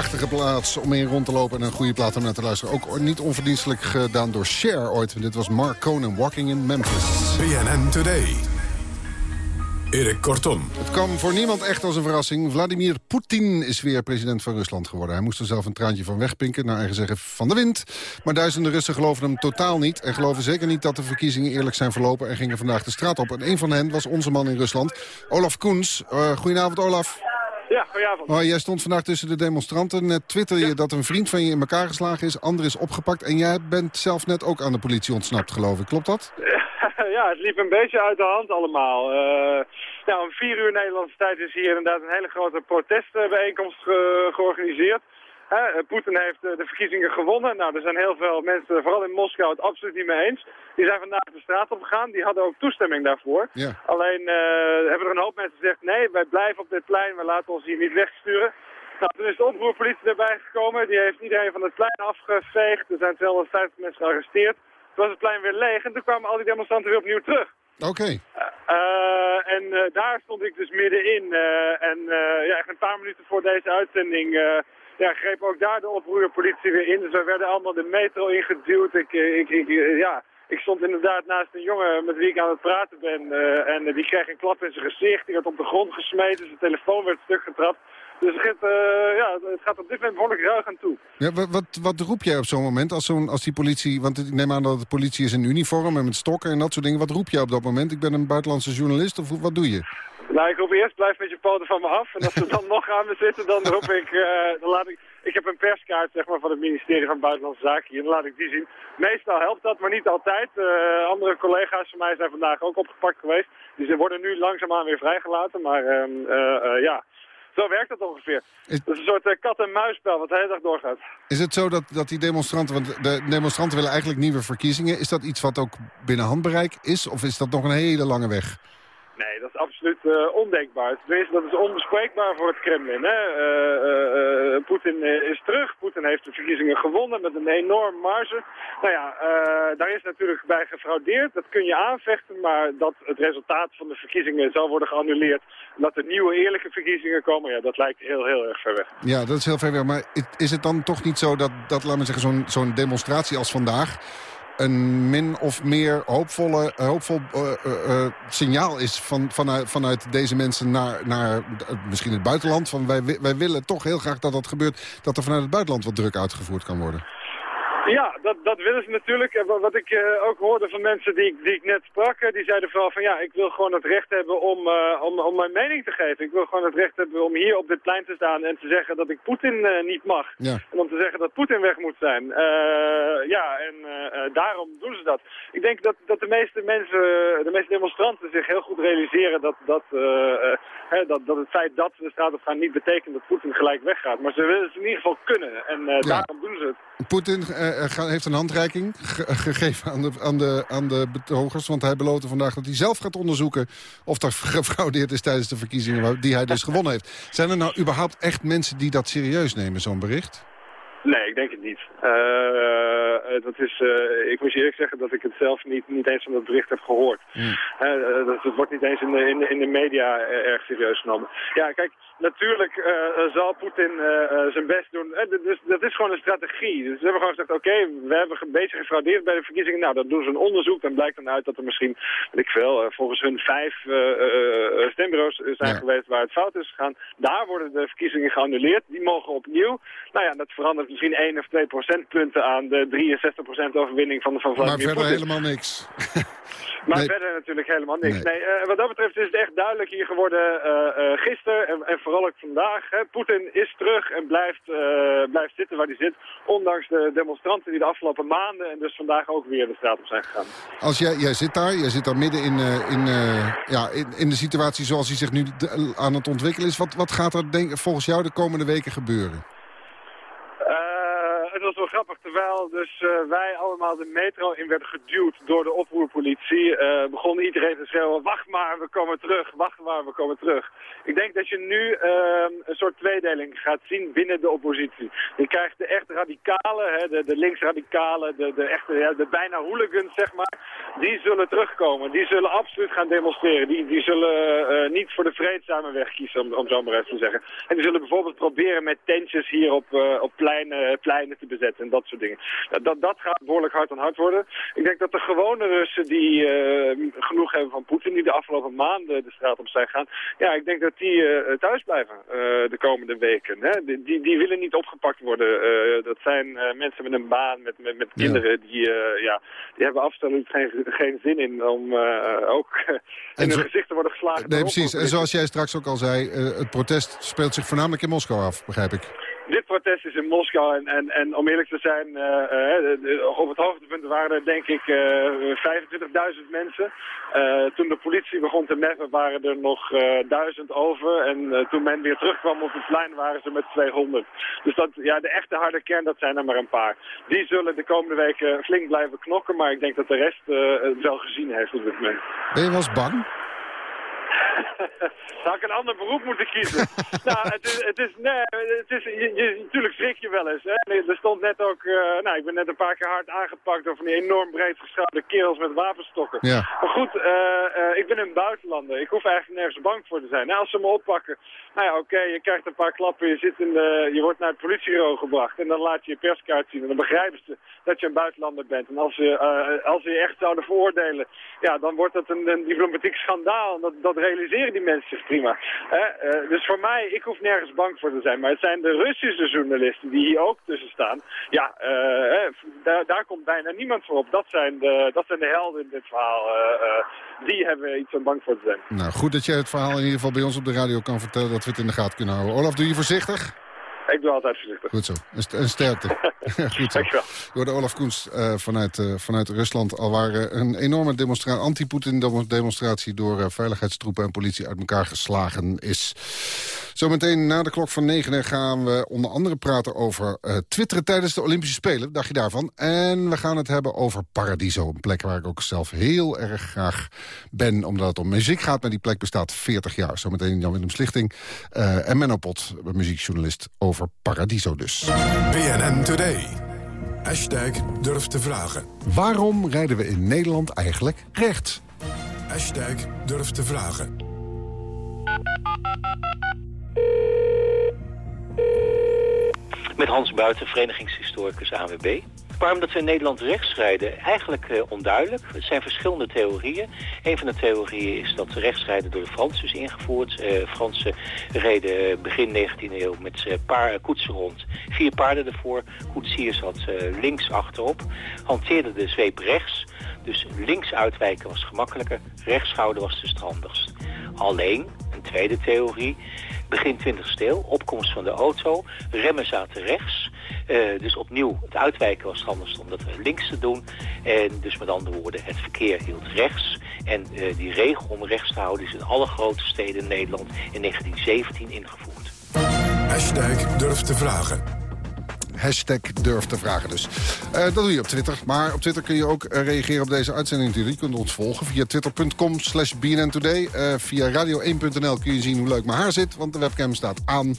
Prachtige plaats om in rond te lopen en een goede plaat om naar te luisteren. Ook niet onverdienstelijk gedaan door Cher ooit. Dit was Mark Conan, Walking in Memphis. BNN Today. Erik Kortom. Het kwam voor niemand echt als een verrassing. Vladimir Poetin is weer president van Rusland geworden. Hij moest er zelf een traantje van wegpinken, naar eigen zeggen van de wind. Maar duizenden Russen geloven hem totaal niet... en geloven zeker niet dat de verkiezingen eerlijk zijn verlopen... en gingen vandaag de straat op. En een van hen was onze man in Rusland, Olaf Koens. Uh, goedenavond, Olaf. Ja, goedenavond. Oh, jij stond vandaag tussen de demonstranten. Net twitter je dat een vriend van je in elkaar geslagen is, ander is opgepakt... en jij bent zelf net ook aan de politie ontsnapt, geloof ik. Klopt dat? <laughs> ja, het liep een beetje uit de hand allemaal. Uh, nou, om vier uur Nederlandse tijd is hier inderdaad een hele grote protestbijeenkomst ge georganiseerd. Uh, Poetin heeft uh, de verkiezingen gewonnen. Nou, er zijn heel veel mensen, vooral in Moskou, het absoluut niet mee eens. Die zijn vandaag de straat op gegaan. Die hadden ook toestemming daarvoor. Ja. Alleen hebben er een hoop mensen gezegd, nee, wij blijven op dit plein. We laten ons hier niet wegsturen. Nou, toen is de oproerpolitie erbij gekomen. Die heeft iedereen van het plein afgeveegd. Er zijn 250 mensen gearresteerd. Toen was het plein weer leeg en toen kwamen al die demonstranten weer opnieuw terug. Oké. Okay. Uh, en uh, daar stond ik dus middenin. Uh, en ja, echt een paar minuten voor deze uitzending ja, greep ook daar de oproerpolitie weer in. Dus we werden allemaal de metro ingeduwd. Ik, ik, ik, ja, ik stond inderdaad naast een jongen met wie ik aan het praten ben. en die kreeg een klap in zijn gezicht. Die werd op de grond gesmeten. Zijn telefoon werd stuk getrapt. Dus het, ja, het gaat op dit moment behoorlijk ruig aan toe. Ja, wat, wat roep jij op zo'n moment als, als die politie... want ik neem aan dat de politie is in uniform en met stokken en dat soort dingen. Wat roep jij op dat moment? Ik ben een buitenlandse journalist of wat doe je? Nou, ik roep eerst blijf met je poten van me af. En als ze dan <laughs> nog aan me zitten, dan roep ik... Uh, dan laat ik ik heb een perskaart zeg maar, van het ministerie van Buitenlandse Zaken hier. Dan laat ik die zien. Meestal helpt dat, maar niet altijd. Uh, andere collega's van mij zijn vandaag ook opgepakt geweest. Dus ze worden nu langzaamaan weer vrijgelaten. Maar uh, ja... Zo werkt het ongeveer. Is... Dat is een soort kat-en-muisspel wat de hele dag doorgaat. Is het zo dat, dat die demonstranten, want de demonstranten willen eigenlijk nieuwe verkiezingen. Is dat iets wat ook binnen handbereik is of is dat nog een hele lange weg? Nee, dat is absoluut uh, ondenkbaar. Tenminste, dat is onbespreekbaar voor het Kremlin. Hè? Uh, uh, Poetin is terug. Poetin heeft de verkiezingen gewonnen met een enorm marge. Nou ja, daar is natuurlijk bij gefraudeerd. Dat kun je aanvechten, maar dat het resultaat van de verkiezingen zal worden geannuleerd... en dat er nieuwe eerlijke verkiezingen komen, ja, dat lijkt heel, heel erg ver weg. Ja, dat is heel ver weg. Maar is het dan toch niet zo dat, dat laten we zeggen, zo'n zo'n demonstratie als vandaag een min of meer hoopvolle, hoopvol uh, uh, signaal is van, vanuit, vanuit deze mensen naar, naar misschien het buitenland. Van wij, wij willen toch heel graag dat dat gebeurt, dat er vanuit het buitenland wat druk uitgevoerd kan worden. Ja, dat, dat willen ze natuurlijk. Wat ik eh, ook hoorde van mensen die, ik- die ik net sprak, eh, die zeiden vooral van ja, ik wil gewoon het recht hebben om, eh, om, om mijn mening te geven. Ik wil gewoon het recht hebben om hier op dit plein te staan en te zeggen dat ik Poetin niet mag. Ja. En om te zeggen dat Poetin weg moet zijn. Ja, en daarom doen ze dat. Ik denk dat, dat de meeste mensen, de meeste demonstranten zich heel goed realiseren dat, dat, hè, dat, dat het feit dat ze de straat op gaan niet betekent dat Poetin gelijk weggaat. Maar ze willen het in ieder geval kunnen. En Ja. daarom doen ze het. Poetin heeft een handreiking ge- gegeven aan de, aan, de, aan de betogers. Want hij beloofde vandaag dat hij zelf gaat onderzoeken... of er <laughs> gefraudeerd is tijdens de verkiezingen die hij dus gewonnen heeft. Zijn er nou überhaupt echt mensen die dat serieus nemen, zo'n bericht? Nee, ik denk het niet. Eh, eh, dat is, eh, ik moet je eerlijk zeggen dat ik het zelf niet, niet eens van dat bericht heb gehoord. Eh, eh, dat, wordt niet eens in de, in de, in de media eh, erg serieus genomen. Ja, kijk, natuurlijk eh, eh, zal Poetin eh, zijn best doen. Dus, dat is gewoon een strategie. Dus we hebben gewoon gezegd, oké, we hebben een beetje gefraudeerd bij de verkiezingen. Nou, dan doen ze een onderzoek. Dan blijkt dan uit dat er misschien, weet ik veel, volgens hun vijf stembureaus zijn geweest waar het fout is gegaan. Daar worden de verkiezingen geannuleerd. Die mogen opnieuw. Nou ja, dat verandert misschien 1 of 2 procentpunten aan de 63% overwinning van de van Maar Vladimir verder Poetin. helemaal niks. <laughs> Maar Nee. verder natuurlijk helemaal niks. Nee, eh, wat dat betreft is het echt duidelijk hier geworden eh, eh, gisteren en, en vooral ook vandaag. hè. Poetin is terug en blijft, blijft zitten waar hij zit. Ondanks de demonstranten die de afgelopen maanden en dus vandaag ook weer de straat op zijn gegaan. Als jij, jij zit daar, jij zit daar midden in, in, ja, in, in de situatie zoals die zich nu aan het ontwikkelen is. Wat, wat gaat er denk, volgens jou de komende weken gebeuren? Het was wel grappig, terwijl dus eh, wij allemaal de metro in werden geduwd door de oproerpolitie, eh, begon iedereen te schreeuwen, wacht maar, we komen terug, wacht maar, we komen terug. Ik denk dat je nu ehm, een soort tweedeling gaat zien binnen de oppositie. Je krijgt de echt radicalen, hè, de, de linksradicalen, de, de, echte, ja, de bijna hooligans, zeg maar, die zullen terugkomen. Die zullen absoluut gaan demonstreren. Die, die zullen eh, niet voor de vreedzame weg kiezen, om, om zo maar even te zeggen. En die zullen bijvoorbeeld proberen met tentjes hier op, op pleinen, pleinen te bezetten en dat soort dingen. Dat, dat, dat gaat behoorlijk hard aan hard worden. Ik denk dat de gewone Russen die eh, genoeg hebben van Poetin, die de afgelopen maanden de straat op zijn gaan, ja, ik denk dat die eh, thuis blijven eh, de komende weken. Hè? Die, die, die willen niet opgepakt worden. Dat zijn mensen met een baan, met, met, met kinderen, die, ja, die hebben absoluut geen, geen zin in om ook <laughs> in hun gezicht te worden geslagen. Nee, precies. En zoals jij straks ook al zei, het protest speelt zich voornamelijk in Moskou af, begrijp ik. Dit protest is in Moskou en, en, en om eerlijk te zijn, eh, eh, de- op het hoogtepunt waren er denk ik eh 25.000 mensen. Eh, toen de politie begon te meffen waren er nog eh 1000 over en eh, toen men weer terugkwam op het plein waren ze met 200. Dus dat, ja, de echte harde kern, dat zijn er maar een paar. Die zullen de komende weken flink blijven knokken, maar ik denk dat de rest eh, het wel gezien heeft op dit moment. Ben je bang? <laughs> Zou ik een ander beroep moeten kiezen? <laughs> nou, het is, het is, nee, het is, je, je- natuurlijk schrik je wel eens. Hè? Er stond net ook, eh, nou, ik ben net een paar keer hard aangepakt door van die enorm breed geschouderde kerels met wapenstokken. Ja. Maar goed, eh, eh, ik ben een buitenlander. Ik hoef eigenlijk nergens bang voor te zijn. Nou, als ze me oppakken, nou ja, oké, je krijgt een paar klappen, je, zit in de, je wordt naar het politiebureau gebracht en dan laat je je perskaart zien en dan begrijpen ze dat je een buitenlander bent. En als ze, als ze je echt zouden veroordelen, ja, dan wordt dat een, een diplomatiek schandaal. Dat, dat realiseren die mensen zich prima. Eh, dus voor mij, ik hoef nergens bang voor te zijn. Maar het zijn de Russische journalisten die hier ook tussen staan. Ja, eh, daar, daar komt bijna niemand voor op. Dat zijn de, dat zijn de helden in dit verhaal. Eh, die hebben iets om bang voor te zijn. Nou, goed dat jij het verhaal in ieder geval bij ons op de radio kan vertellen... dat we het in de gaten kunnen houden. Olaf, doe je voorzichtig? Ik doe altijd voorzichtig. Goed zo. En st- en sterkte. <laughs> <laughs> Goed zo. Door de Olaf Koens eh, vanuit, eh, vanuit Rusland. Al waren een enorme demonstra anti-Poetin-demonstratie... door eh, veiligheidstroepen en politie uit elkaar geslagen is. Zometeen na de klok van negen gaan we onder andere praten over eh, twitteren tijdens de Olympische Spelen. Dacht je daarvan? En we gaan het hebben over Paradiso. Een plek waar ik ook zelf heel erg graag ben. Omdat het om muziek gaat. Maar die plek bestaat 40 jaar. Zometeen Jan-Willem Slichting eh, en Menno Pot, muziekjournalist, over Paradiso dus. BNN Today. Hashtag durf te vragen. Waarom rijden we in Nederland eigenlijk rechts? Hashtag durf te vragen. Met Hans Buiten, verenigingshistoricus AWB. Waarom dat we in Nederland rechts rijden? Eigenlijk uh, onduidelijk. Het zijn verschillende theorieën. Een van de theorieën is dat rechtsrijden door de Fransen is ingevoerd. Uh, Fransen reden begin 19e eeuw met paar koetsen rond. Vier paarden ervoor. Koetsier zat links achterop. Hanteerde de zweep rechts. Dus links uitwijken was gemakkelijker. Rechts houden was het handigst. Alleen, een tweede theorie begin 20 eeuw, opkomst van de auto. Remmen zaten rechts. Uh, dus opnieuw, het uitwijken was het handigst om dat links te doen. En dus met andere woorden, het verkeer hield rechts. En uh, die regel om rechts te houden is in alle grote steden in Nederland in 1917 ingevoerd. Hashtag durf te vragen. Hashtag durf te vragen dus. Uh, dat doe je op Twitter. Maar op Twitter kun je ook uh, reageren op deze uitzending. Je kunt ons volgen via twitter.com slash BNN. Uh, via radio1.nl kun je zien hoe leuk mijn haar zit. Want de webcam staat aan.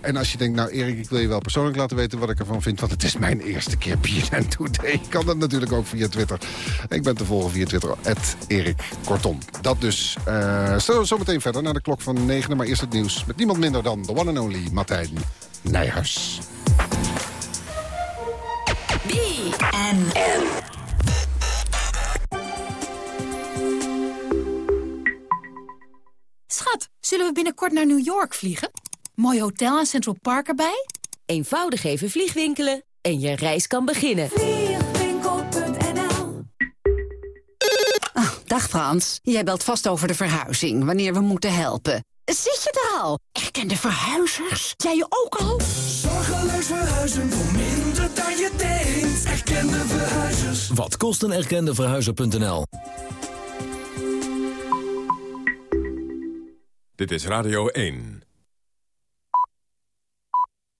en als je denkt, nou Erik, ik wil je wel persoonlijk laten weten wat ik ervan vind. Want het is mijn eerste keer BNN Today. <laughs> Kan dat natuurlijk ook via Twitter. Ik ben te volgen via Twitter. Erik Kortom. Dat dus. zo, zo meteen verder naar de klok van 9. Maar eerst het nieuws. Met niemand minder dan de one and only Martijn Nijhuis. BNN. Schat, zullen we binnenkort naar New York vliegen? Mooi hotel en Central Park erbij? Eenvoudig even vliegwinkelen en je reis kan beginnen. Vliegwinkel.nl oh, Dag Frans, jij belt vast over de verhuizing, wanneer we moeten helpen. Zit je er al? Erkende verhuizers? Jij je ook al? Zorgeloos verhuizen voor minder dan je denkt. Erkende verhuizers. Wat kost een erkende verhuizer.nl? Dit is Radio 1.